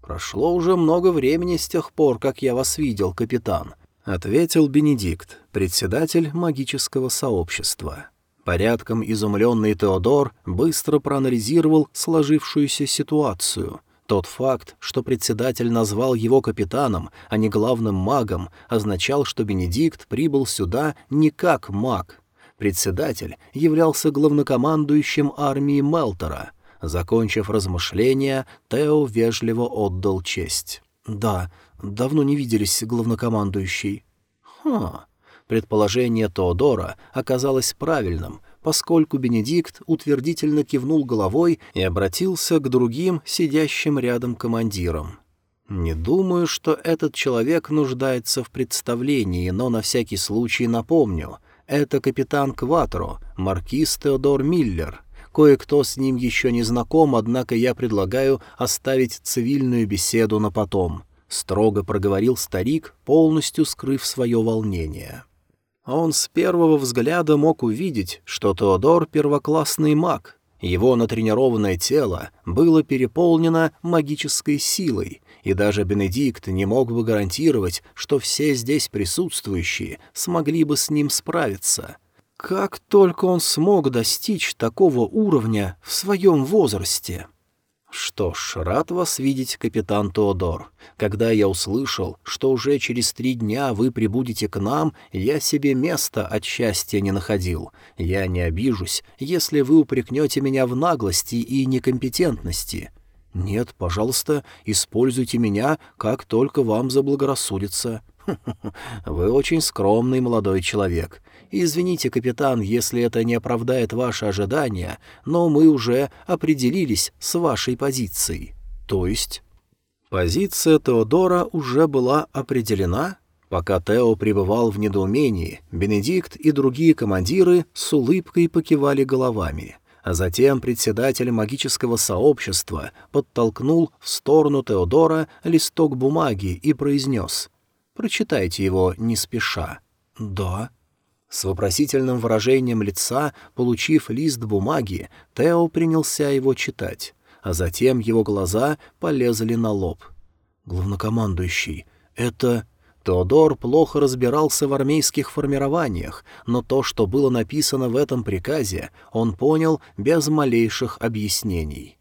«Прошло уже много времени с тех пор, как я вас видел, капитан», — ответил Бенедикт, председатель магического сообщества. Порядком изумленный Теодор быстро проанализировал сложившуюся ситуацию. Тот факт, что председатель назвал его капитаном, а не главным магом, означал, что Бенедикт прибыл сюда не как маг. Председатель являлся главнокомандующим армии Мелтора. Закончив размышления, Тео вежливо отдал честь. «Да, давно не виделись, главнокомандующий». «Ха, Предположение Теодора оказалось правильным, поскольку Бенедикт утвердительно кивнул головой и обратился к другим сидящим рядом командирам. «Не думаю, что этот человек нуждается в представлении, но на всякий случай напомню. Это капитан Кватро, маркиз Теодор Миллер. Кое-кто с ним еще не знаком, однако я предлагаю оставить цивильную беседу на потом», — строго проговорил старик, полностью скрыв свое волнение. Он с первого взгляда мог увидеть, что Теодор — первоклассный маг. Его натренированное тело было переполнено магической силой, и даже Бенедикт не мог бы гарантировать, что все здесь присутствующие смогли бы с ним справиться. Как только он смог достичь такого уровня в своем возрасте? «Что ж, рад вас видеть, капитан Теодор. Когда я услышал, что уже через три дня вы прибудете к нам, я себе места от счастья не находил. Я не обижусь, если вы упрекнете меня в наглости и некомпетентности. Нет, пожалуйста, используйте меня, как только вам заблагорассудится. Вы очень скромный молодой человек. «Извините, капитан, если это не оправдает ваши ожидания, но мы уже определились с вашей позицией». «То есть?» Позиция Теодора уже была определена? Пока Тео пребывал в недоумении, Бенедикт и другие командиры с улыбкой покивали головами. А затем председатель магического сообщества подтолкнул в сторону Теодора листок бумаги и произнес «Прочитайте его не спеша». «Да», с вопросительным выражением лица, получив лист бумаги, Тео принялся его читать, а затем его глаза полезли на лоб. «Главнокомандующий, это...» Теодор плохо разбирался в армейских формированиях, но то, что было написано в этом приказе, он понял без малейших объяснений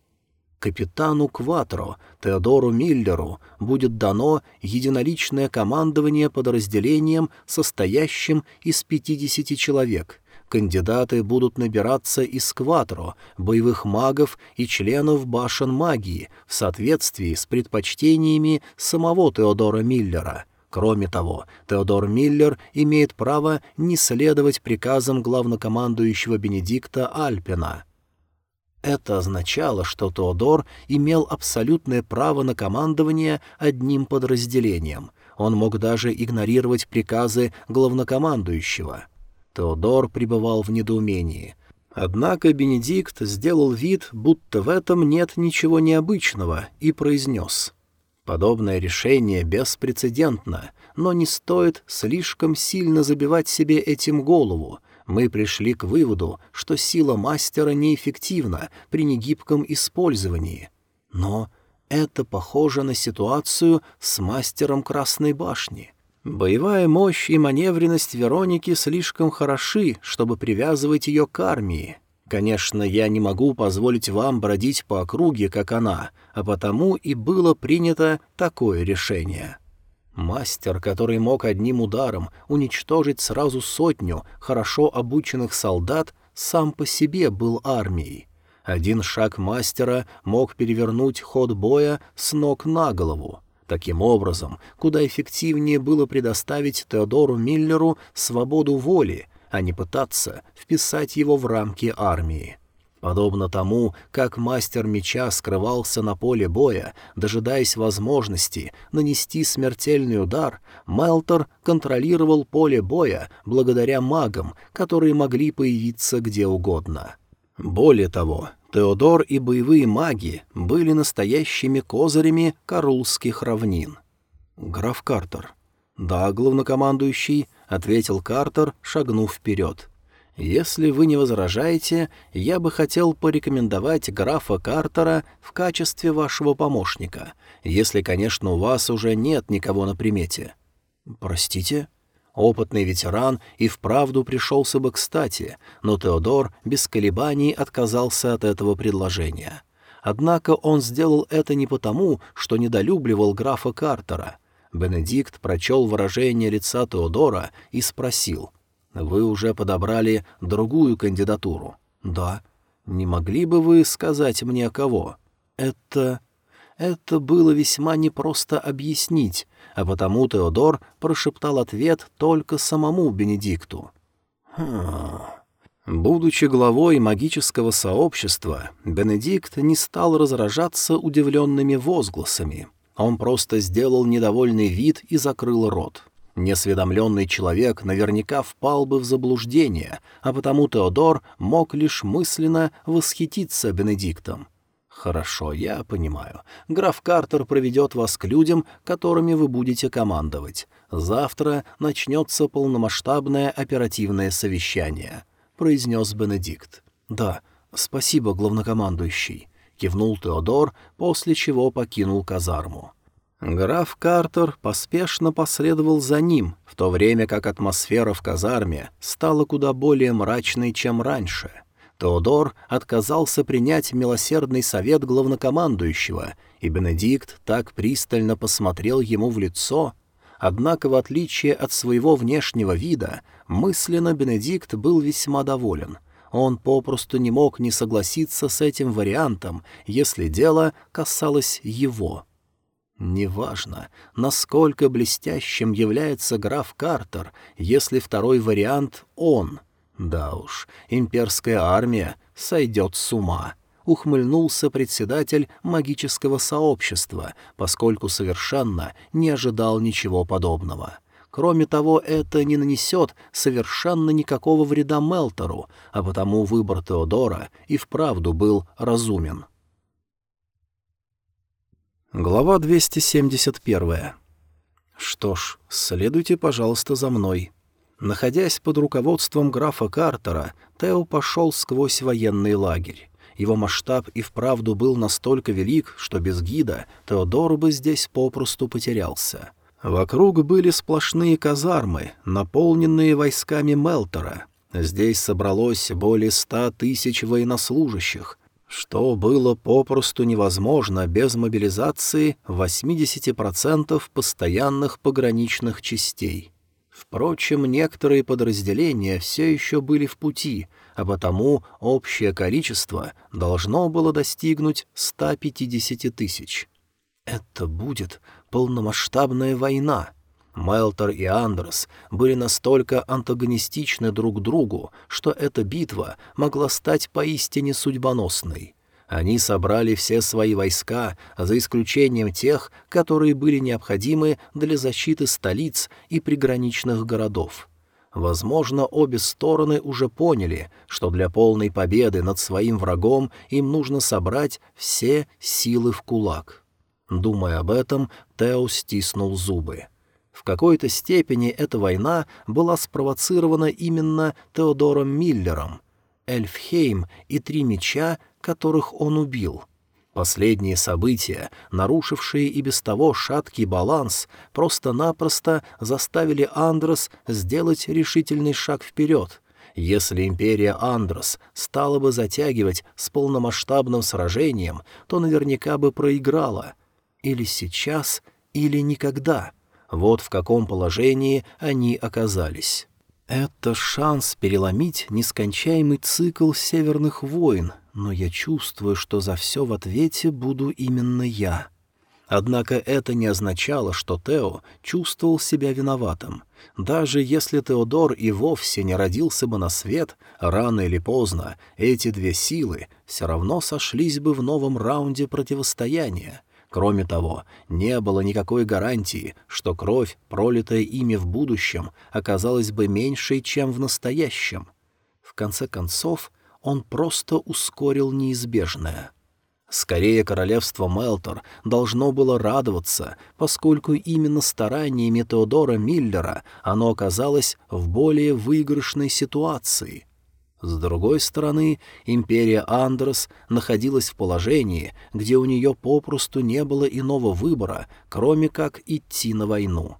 капитану Кватро, Теодору Миллеру, будет дано единоличное командование подразделением, состоящим из 50 человек. Кандидаты будут набираться из Кватро, боевых магов и членов башен магии в соответствии с предпочтениями самого Теодора Миллера — Кроме того, Теодор Миллер имеет право не следовать приказам главнокомандующего Бенедикта Альпина. Это означало, что Теодор имел абсолютное право на командование одним подразделением. Он мог даже игнорировать приказы главнокомандующего. Теодор пребывал в недоумении. Однако Бенедикт сделал вид, будто в этом нет ничего необычного, и произнес. «Подобное решение беспрецедентно, но не стоит слишком сильно забивать себе этим голову мы пришли к выводу, что сила мастера неэффективна при негибком использовании. Но это похоже на ситуацию с мастером Красной башни. Боевая мощь и маневренность Вероники слишком хороши, чтобы привязывать ее к армии. Конечно, я не могу позволить вам бродить по округе, как она, а потому и было принято такое решение. Мастер, который мог одним ударом уничтожить сразу сотню хорошо обученных солдат, сам по себе был армией. Один шаг мастера мог перевернуть ход боя с ног на голову. Таким образом, куда эффективнее было предоставить Теодору Миллеру свободу воли, а не пытаться вписать его в рамки армии. Подобно тому, как мастер меча скрывался на поле боя, дожидаясь возможности нанести смертельный удар, Мелтор контролировал поле боя благодаря магам, которые могли появиться где угодно. Более того, Теодор и боевые маги были настоящими козырями Карулских равнин. «Граф Картер». «Да, главнокомандующий», — ответил Картер, шагнув вперед. Если вы не возражаете, я бы хотел порекомендовать графа Картера в качестве вашего помощника, если, конечно, у вас уже нет никого на примете». «Простите?» Опытный ветеран и вправду пришелся бы кстати, но Теодор без колебаний отказался от этого предложения. Однако он сделал это не потому, что недолюбливал графа Картера. Бенедикт прочел выражение лица Теодора и спросил — вы уже подобрали другую кандидатуру? Да. Не могли бы вы сказать мне кого? Это... Это было весьма непросто объяснить, а потому Теодор прошептал ответ только самому Бенедикту. Хм... Будучи главой магического сообщества, Бенедикт не стал разражаться удивленными возгласами. Он просто сделал недовольный вид и закрыл рот. Несведомленный человек наверняка впал бы в заблуждение, а потому Теодор мог лишь мысленно восхититься Бенедиктом. «Хорошо, я понимаю. Граф Картер проведет вас к людям, которыми вы будете командовать. Завтра начнется полномасштабное оперативное совещание», — произнес Бенедикт. «Да, спасибо, главнокомандующий», — кивнул Теодор, после чего покинул казарму. Граф Картер поспешно последовал за ним, в то время как атмосфера в казарме стала куда более мрачной, чем раньше. Теодор отказался принять милосердный совет главнокомандующего, и Бенедикт так пристально посмотрел ему в лицо. Однако, в отличие от своего внешнего вида, мысленно Бенедикт был весьма доволен — он попросту не мог не согласиться с этим вариантом, если дело касалось его. Неважно, насколько блестящим является граф Картер, если второй вариант — он. Да уж, имперская армия сойдет с ума. Ухмыльнулся председатель магического сообщества, поскольку совершенно не ожидал ничего подобного. Кроме того, это не нанесет совершенно никакого вреда Мелтору, а потому выбор Теодора и вправду был разумен. Глава 271. Что ж, следуйте, пожалуйста, за мной. Находясь под руководством графа Картера, Тео пошел сквозь военный лагерь. Его масштаб и вправду был настолько велик, что без гида Теодор бы здесь попросту потерялся. Вокруг были сплошные казармы, наполненные войсками Мелтора. Здесь собралось более ста тысяч военнослужащих, что было попросту невозможно без мобилизации 80% постоянных пограничных частей. Впрочем, некоторые подразделения все еще были в пути, а потому общее количество должно было достигнуть 150 тысяч. Это будет полномасштабная война — Мелтор и Андерс были настолько антагонистичны друг другу, что эта битва могла стать поистине судьбоносной. Они собрали все свои войска, за исключением тех, которые были необходимы для защиты столиц и приграничных городов. Возможно, обе стороны уже поняли, что для полной победы над своим врагом им нужно собрать все силы в кулак. Думая об этом, Тео стиснул зубы. В какой-то степени эта война была спровоцирована именно Теодором Миллером, Эльфхейм и три меча, которых он убил. Последние события, нарушившие и без того шаткий баланс, просто-напросто заставили Андрос сделать решительный шаг вперед. Если империя Андрос стала бы затягивать с полномасштабным сражением, то наверняка бы проиграла. Или сейчас, или никогда — вот в каком положении они оказались. Это шанс переломить нескончаемый цикл северных войн, но я чувствую, что за все в ответе буду именно я. Однако это не означало, что Тео чувствовал себя виноватым. Даже если Теодор и вовсе не родился бы на свет, рано или поздно эти две силы все равно сошлись бы в новом раунде противостояния — Кроме того, не было никакой гарантии, что кровь, пролитая ими в будущем, оказалась бы меньшей, чем в настоящем. В конце концов, он просто ускорил неизбежное. Скорее, королевство Мелтор должно было радоваться, поскольку именно стараниями Теодора Миллера оно оказалось в более выигрышной ситуации — С другой стороны, империя Андерс находилась в положении, где у нее попросту не было иного выбора, кроме как идти на войну.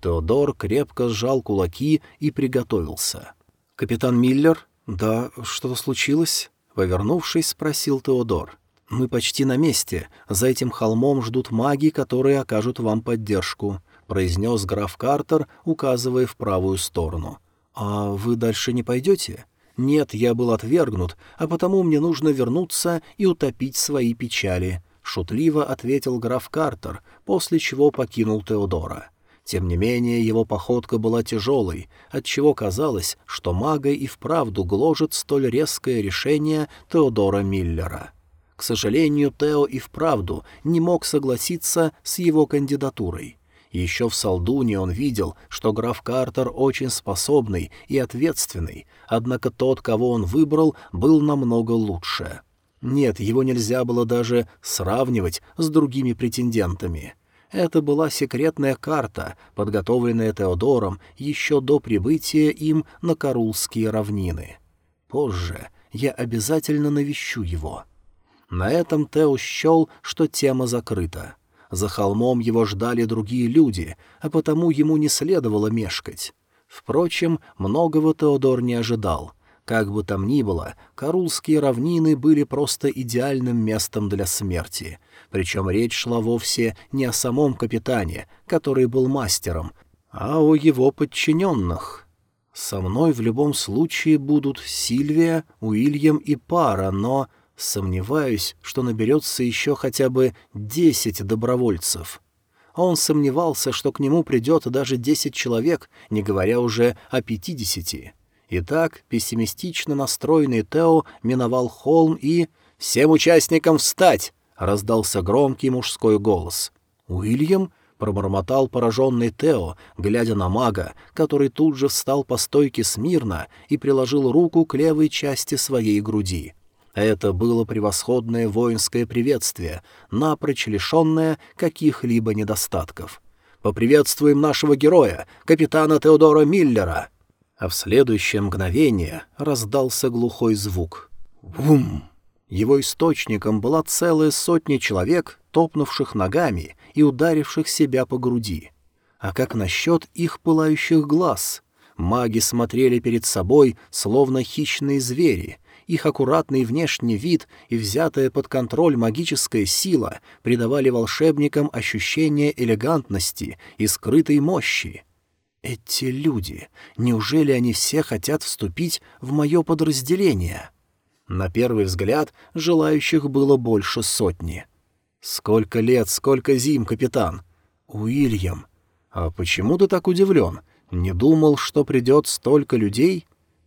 Теодор крепко сжал кулаки и приготовился. «Капитан Миллер? Да, что-то случилось?» Повернувшись, спросил Теодор. «Мы почти на месте. За этим холмом ждут маги, которые окажут вам поддержку», — произнес граф Картер, указывая в правую сторону. «А вы дальше не пойдете?» «Нет, я был отвергнут, а потому мне нужно вернуться и утопить свои печали», — шутливо ответил граф Картер, после чего покинул Теодора. Тем не менее, его походка была тяжелой, отчего казалось, что мага и вправду гложет столь резкое решение Теодора Миллера. К сожалению, Тео и вправду не мог согласиться с его кандидатурой. Еще в Салдуне он видел, что граф Картер очень способный и ответственный, однако тот, кого он выбрал, был намного лучше. Нет, его нельзя было даже сравнивать с другими претендентами. Это была секретная карта, подготовленная Теодором еще до прибытия им на Карулские равнины. Позже я обязательно навещу его. На этом Тео счел, что тема закрыта. За холмом его ждали другие люди, а потому ему не следовало мешкать. Впрочем, многого Теодор не ожидал. Как бы там ни было, Карулские равнины были просто идеальным местом для смерти. Причем речь шла вовсе не о самом капитане, который был мастером, а о его подчиненных. Со мной в любом случае будут Сильвия, Уильям и Пара, но Сомневаюсь, что наберется еще хотя бы десять добровольцев. Он сомневался, что к нему придет даже десять человек, не говоря уже о пятидесяти. Итак, пессимистично настроенный Тео миновал холм и... «Всем участникам встать!» — раздался громкий мужской голос. «Уильям?» — пробормотал пораженный Тео, глядя на мага, который тут же встал по стойке смирно и приложил руку к левой части своей груди. Это было превосходное воинское приветствие, напрочь лишенное каких-либо недостатков. «Поприветствуем нашего героя, капитана Теодора Миллера!» А в следующее мгновение раздался глухой звук. Бум! Его источником была целая сотня человек, топнувших ногами и ударивших себя по груди. А как насчет их пылающих глаз? Маги смотрели перед собой, словно хищные звери, их аккуратный внешний вид и взятая под контроль магическая сила придавали волшебникам ощущение элегантности и скрытой мощи. Эти люди, неужели они все хотят вступить в мое подразделение? На первый взгляд желающих было больше сотни. Сколько лет, сколько зим, капитан? Уильям. А почему ты так удивлен? Не думал, что придет столько людей?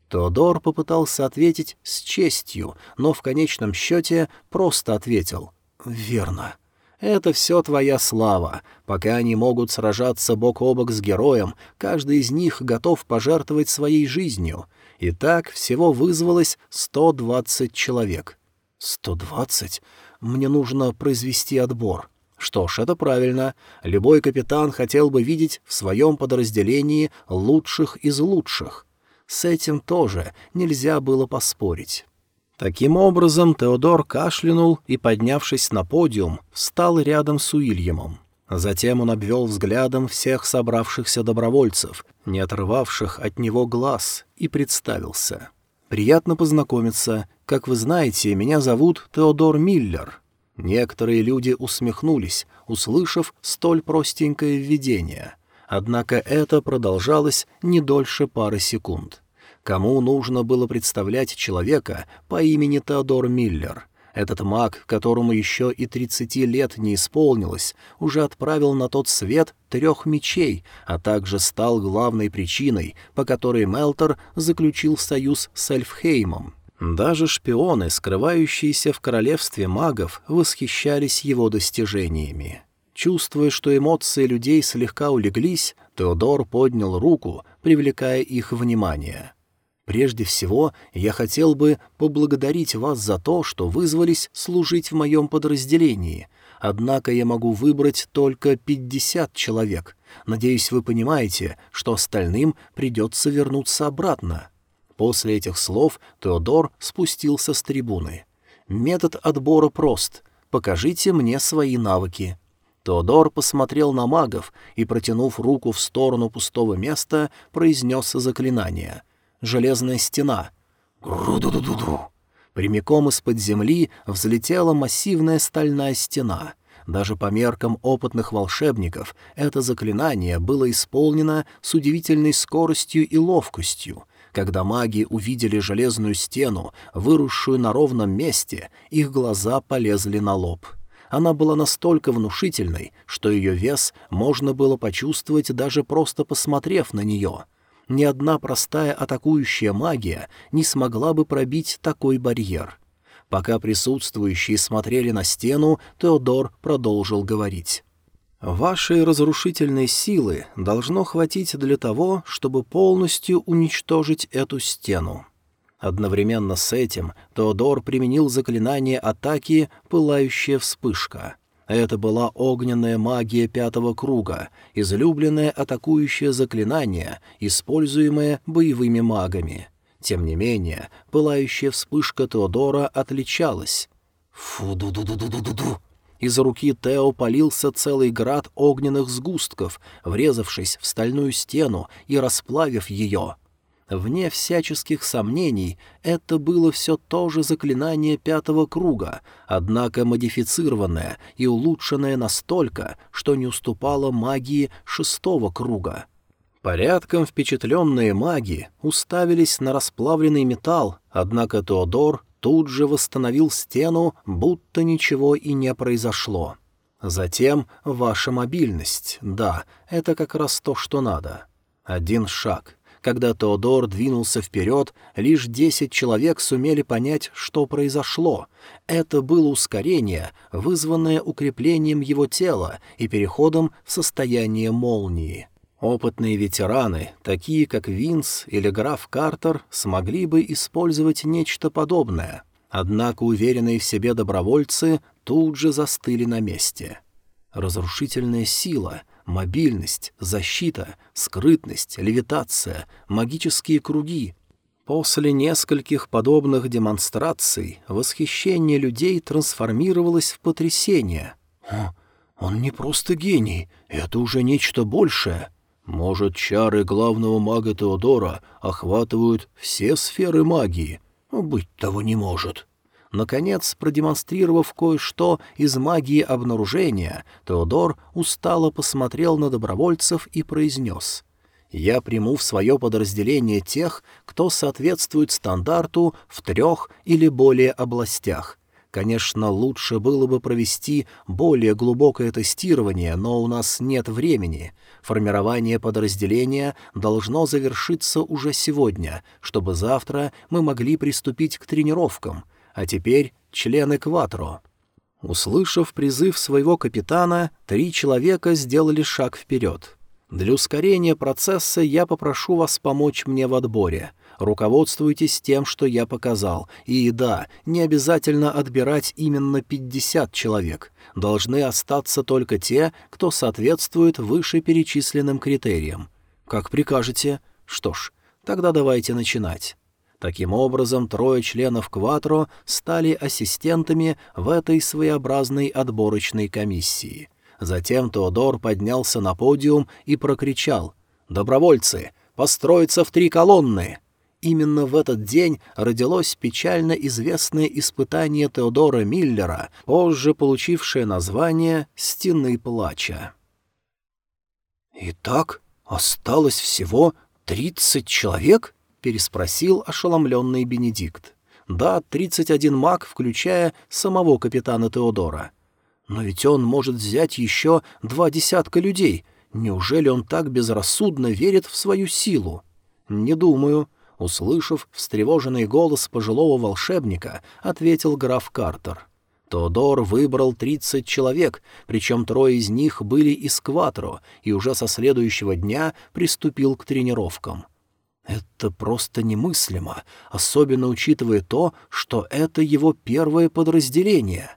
Теодор попытался ответить с честью, но в конечном счете просто ответил «Верно». Это все твоя слава. Пока они могут сражаться бок о бок с героем, каждый из них готов пожертвовать своей жизнью. И так всего вызвалось 120 человек. 120? Мне нужно произвести отбор. Что ж, это правильно. Любой капитан хотел бы видеть в своем подразделении лучших из лучших. С этим тоже нельзя было поспорить. Таким образом, Теодор кашлянул и, поднявшись на подиум, встал рядом с Уильямом. Затем он обвел взглядом всех собравшихся добровольцев, не отрывавших от него глаз, и представился. «Приятно познакомиться. Как вы знаете, меня зовут Теодор Миллер». Некоторые люди усмехнулись, услышав столь простенькое введение. Однако это продолжалось не дольше пары секунд. Кому нужно было представлять человека по имени Теодор Миллер? Этот маг, которому еще и тридцати лет не исполнилось, уже отправил на тот свет трех мечей, а также стал главной причиной, по которой Мелтор заключил союз с Эльфхеймом. Даже шпионы, скрывающиеся в королевстве магов, восхищались его достижениями. Чувствуя, что эмоции людей слегка улеглись, Теодор поднял руку, привлекая их внимание. «Прежде всего, я хотел бы поблагодарить вас за то, что вызвались служить в моем подразделении. Однако я могу выбрать только пятьдесят человек. Надеюсь, вы понимаете, что остальным придется вернуться обратно». После этих слов Теодор спустился с трибуны. Метод отбора прост. Покажите мне свои навыки. Теодор посмотрел на магов и, протянув руку в сторону пустого места, произнес заклинание. «Железная стена». «Груду-ду-ду-ду». Прямиком из-под земли взлетела массивная стальная стена. Даже по меркам опытных волшебников это заклинание было исполнено с удивительной скоростью и ловкостью. Когда маги увидели железную стену, выросшую на ровном месте, их глаза полезли на лоб — она была настолько внушительной, что ее вес можно было почувствовать даже просто посмотрев на нее. Ни одна простая атакующая магия не смогла бы пробить такой барьер. Пока присутствующие смотрели на стену, Теодор продолжил говорить. «Вашей разрушительной силы должно хватить для того, чтобы полностью уничтожить эту стену. Одновременно с этим Теодор применил заклинание атаки «Пылающая вспышка». Это была огненная магия пятого круга, излюбленное атакующее заклинание, используемое боевыми магами. Тем не менее, пылающая вспышка Теодора отличалась. Фу-ду-ду-ду-ду-ду-ду! Из руки Тео полился целый град огненных сгустков, врезавшись в стальную стену и расплавив ее — Вне всяческих сомнений, это было все то же заклинание пятого круга, однако модифицированное и улучшенное настолько, что не уступало магии шестого круга. Порядком впечатленные маги уставились на расплавленный металл, однако Теодор тут же восстановил стену, будто ничего и не произошло. Затем ваша мобильность, да, это как раз то, что надо. Один шаг — когда Теодор двинулся вперед, лишь десять человек сумели понять, что произошло. Это было ускорение, вызванное укреплением его тела и переходом в состояние молнии. Опытные ветераны, такие как Винс или граф Картер, смогли бы использовать нечто подобное. Однако уверенные в себе добровольцы тут же застыли на месте. Разрушительная сила — Мобильность, защита, скрытность, левитация, магические круги. После нескольких подобных демонстраций восхищение людей трансформировалось в потрясение. «О, он не просто гений, это уже нечто большее. Может, чары главного мага Теодора охватывают все сферы магии? Быть того не может». Наконец, продемонстрировав кое-что из магии обнаружения, Теодор устало посмотрел на добровольцев и произнес «Я приму в свое подразделение тех, кто соответствует стандарту в трех или более областях. Конечно, лучше было бы провести более глубокое тестирование, но у нас нет времени. Формирование подразделения должно завершиться уже сегодня, чтобы завтра мы могли приступить к тренировкам» а теперь член Экватро. Услышав призыв своего капитана, три человека сделали шаг вперед. Для ускорения процесса я попрошу вас помочь мне в отборе. Руководствуйтесь тем, что я показал. И да, не обязательно отбирать именно 50 человек. Должны остаться только те, кто соответствует вышеперечисленным критериям. Как прикажете? Что ж, тогда давайте начинать. Таким образом, трое членов Кватро стали ассистентами в этой своеобразной отборочной комиссии. Затем Теодор поднялся на подиум и прокричал «Добровольцы, построиться в три колонны!» Именно в этот день родилось печально известное испытание Теодора Миллера, позже получившее название «Стены плача». «Итак, осталось всего тридцать человек?» — переспросил ошеломленный Бенедикт. «Да, тридцать один маг, включая самого капитана Теодора. Но ведь он может взять еще два десятка людей. Неужели он так безрассудно верит в свою силу?» «Не думаю», — услышав встревоженный голос пожилого волшебника, ответил граф Картер. Теодор выбрал тридцать человек, причем трое из них были из Кватро, и уже со следующего дня приступил к тренировкам. Это просто немыслимо, особенно учитывая то, что это его первое подразделение.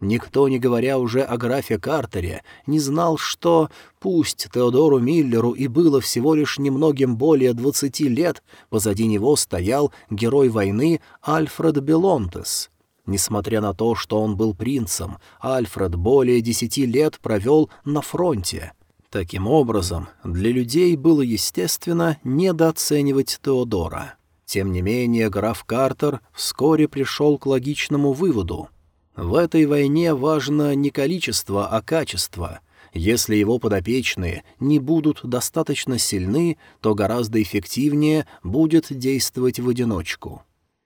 Никто, не говоря уже о графе Картере, не знал, что, пусть Теодору Миллеру и было всего лишь немногим более двадцати лет, позади него стоял герой войны Альфред Белонтес. Несмотря на то, что он был принцем, Альфред более десяти лет провел на фронте. Таким образом, для людей было естественно недооценивать Теодора. Тем не менее, граф Картер вскоре пришел к логичному выводу — в этой войне важно не количество, а качество. Если его подопечные не будут достаточно сильны, то гораздо эффективнее будет действовать в одиночку.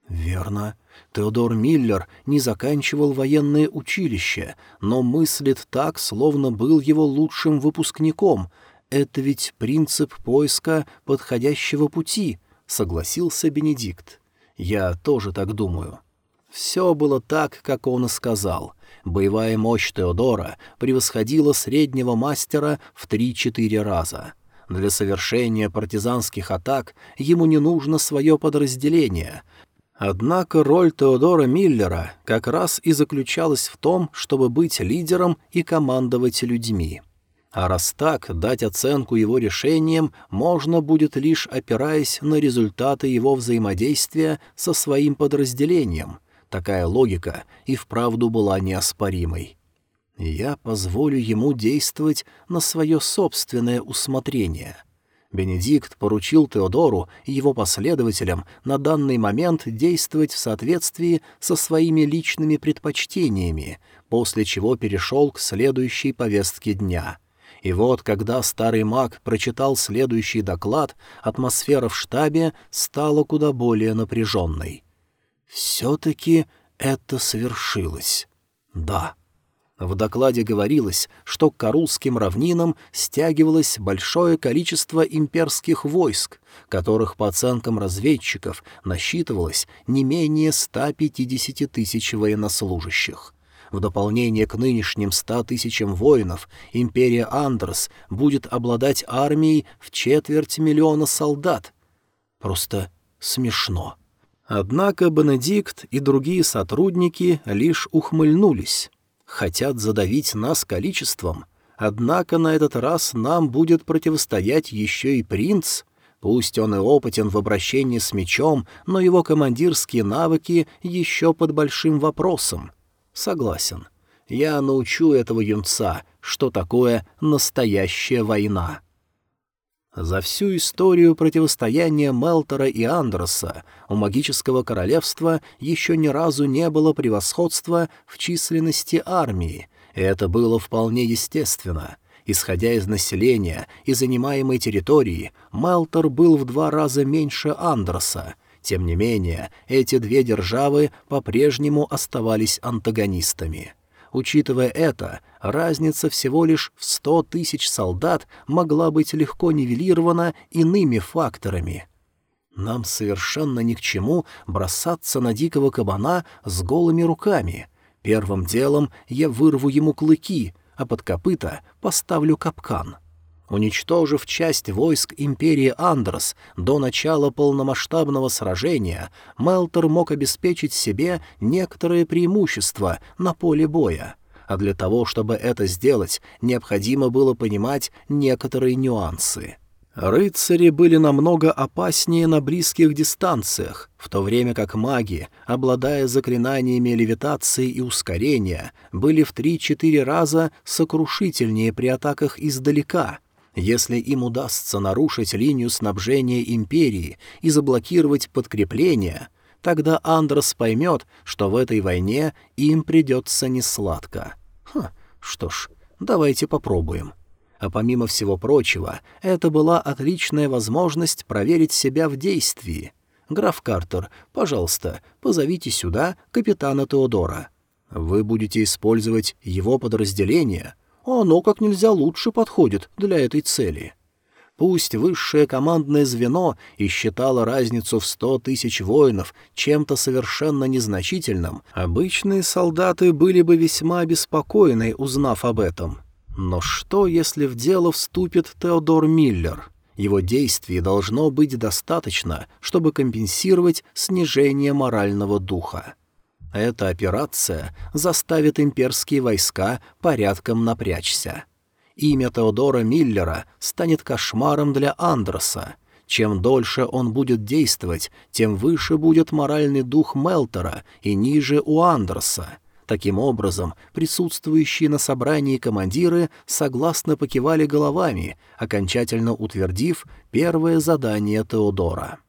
Верно. Теодор Миллер не заканчивал военное училище, но мыслит так, словно был его лучшим выпускником. Это ведь принцип поиска подходящего пути, согласился Бенедикт. Я тоже так думаю. Все было так, как он и сказал. Боевая мощь Теодора превосходила среднего мастера в три-четыре раза. Для совершения партизанских атак ему не нужно свое подразделение. Однако роль Теодора Миллера как раз и заключалась в том, чтобы быть лидером и командовать людьми. А раз так, дать оценку его решениям можно будет лишь опираясь на результаты его взаимодействия со своим подразделением, Такая логика и вправду была неоспоримой. Я позволю ему действовать на свое собственное усмотрение. Бенедикт поручил Теодору и его последователям на данный момент действовать в соответствии со своими личными предпочтениями, после чего перешел к следующей повестке дня — и вот, когда старый маг прочитал следующий доклад, атмосфера в штабе стала куда более напряженной. Все-таки это совершилось. Да. В докладе говорилось, что к Карулским равнинам стягивалось большое количество имперских войск, которых, по оценкам разведчиков, насчитывалось не менее 150 тысяч военнослужащих. В дополнение к нынешним 100 тысячам воинов, империя Андерс будет обладать армией в четверть миллиона солдат. Просто смешно. Однако Бенедикт и другие сотрудники лишь ухмыльнулись. Хотят задавить нас количеством. Однако на этот раз нам будет противостоять еще и принц. Пусть он и опытен в обращении с мечом, но его командирские навыки еще под большим вопросом. Согласен. Я научу этого юнца, что такое настоящая война. За всю историю противостояния Мелтора и Андерса у магического королевства еще ни разу не было превосходства в численности армии, и это было вполне естественно. Исходя из населения и занимаемой территории, Мелтор был в два раза меньше Андерса. Тем не менее, эти две державы по-прежнему оставались антагонистами. Учитывая это, разница всего лишь в сто тысяч солдат могла быть легко нивелирована иными факторами. Нам совершенно ни к чему бросаться на дикого кабана с голыми руками. Первым делом я вырву ему клыки, а под копыта поставлю капкан. Уничтожив часть войск империи Андрос до начала полномасштабного сражения, Мелтор мог обеспечить себе некоторые преимущества на поле боя. А для того, чтобы это сделать, необходимо было понимать некоторые нюансы. Рыцари были намного опаснее на близких дистанциях, в то время как маги, обладая заклинаниями левитации и ускорения, были в 3-4 раза сокрушительнее при атаках издалека — если им удастся нарушить линию снабжения империи и заблокировать подкрепления, тогда Андрос поймет, что в этой войне им придется несладко. Хм, что ж, давайте попробуем. А помимо всего прочего, это была отличная возможность проверить себя в действии. Граф Картер, пожалуйста, позовите сюда капитана Теодора. Вы будете использовать его подразделение — оно как нельзя лучше подходит для этой цели. Пусть высшее командное звено и считало разницу в сто тысяч воинов чем-то совершенно незначительным, обычные солдаты были бы весьма обеспокоены, узнав об этом. Но что, если в дело вступит Теодор Миллер? Его действий должно быть достаточно, чтобы компенсировать снижение морального духа. Эта операция заставит имперские войска порядком напрячься. Имя Теодора Миллера станет кошмаром для Андроса. Чем дольше он будет действовать, тем выше будет моральный дух Мелтера и ниже у Андерса. Таким образом, присутствующие на собрании командиры согласно покивали головами, окончательно утвердив первое задание Теодора.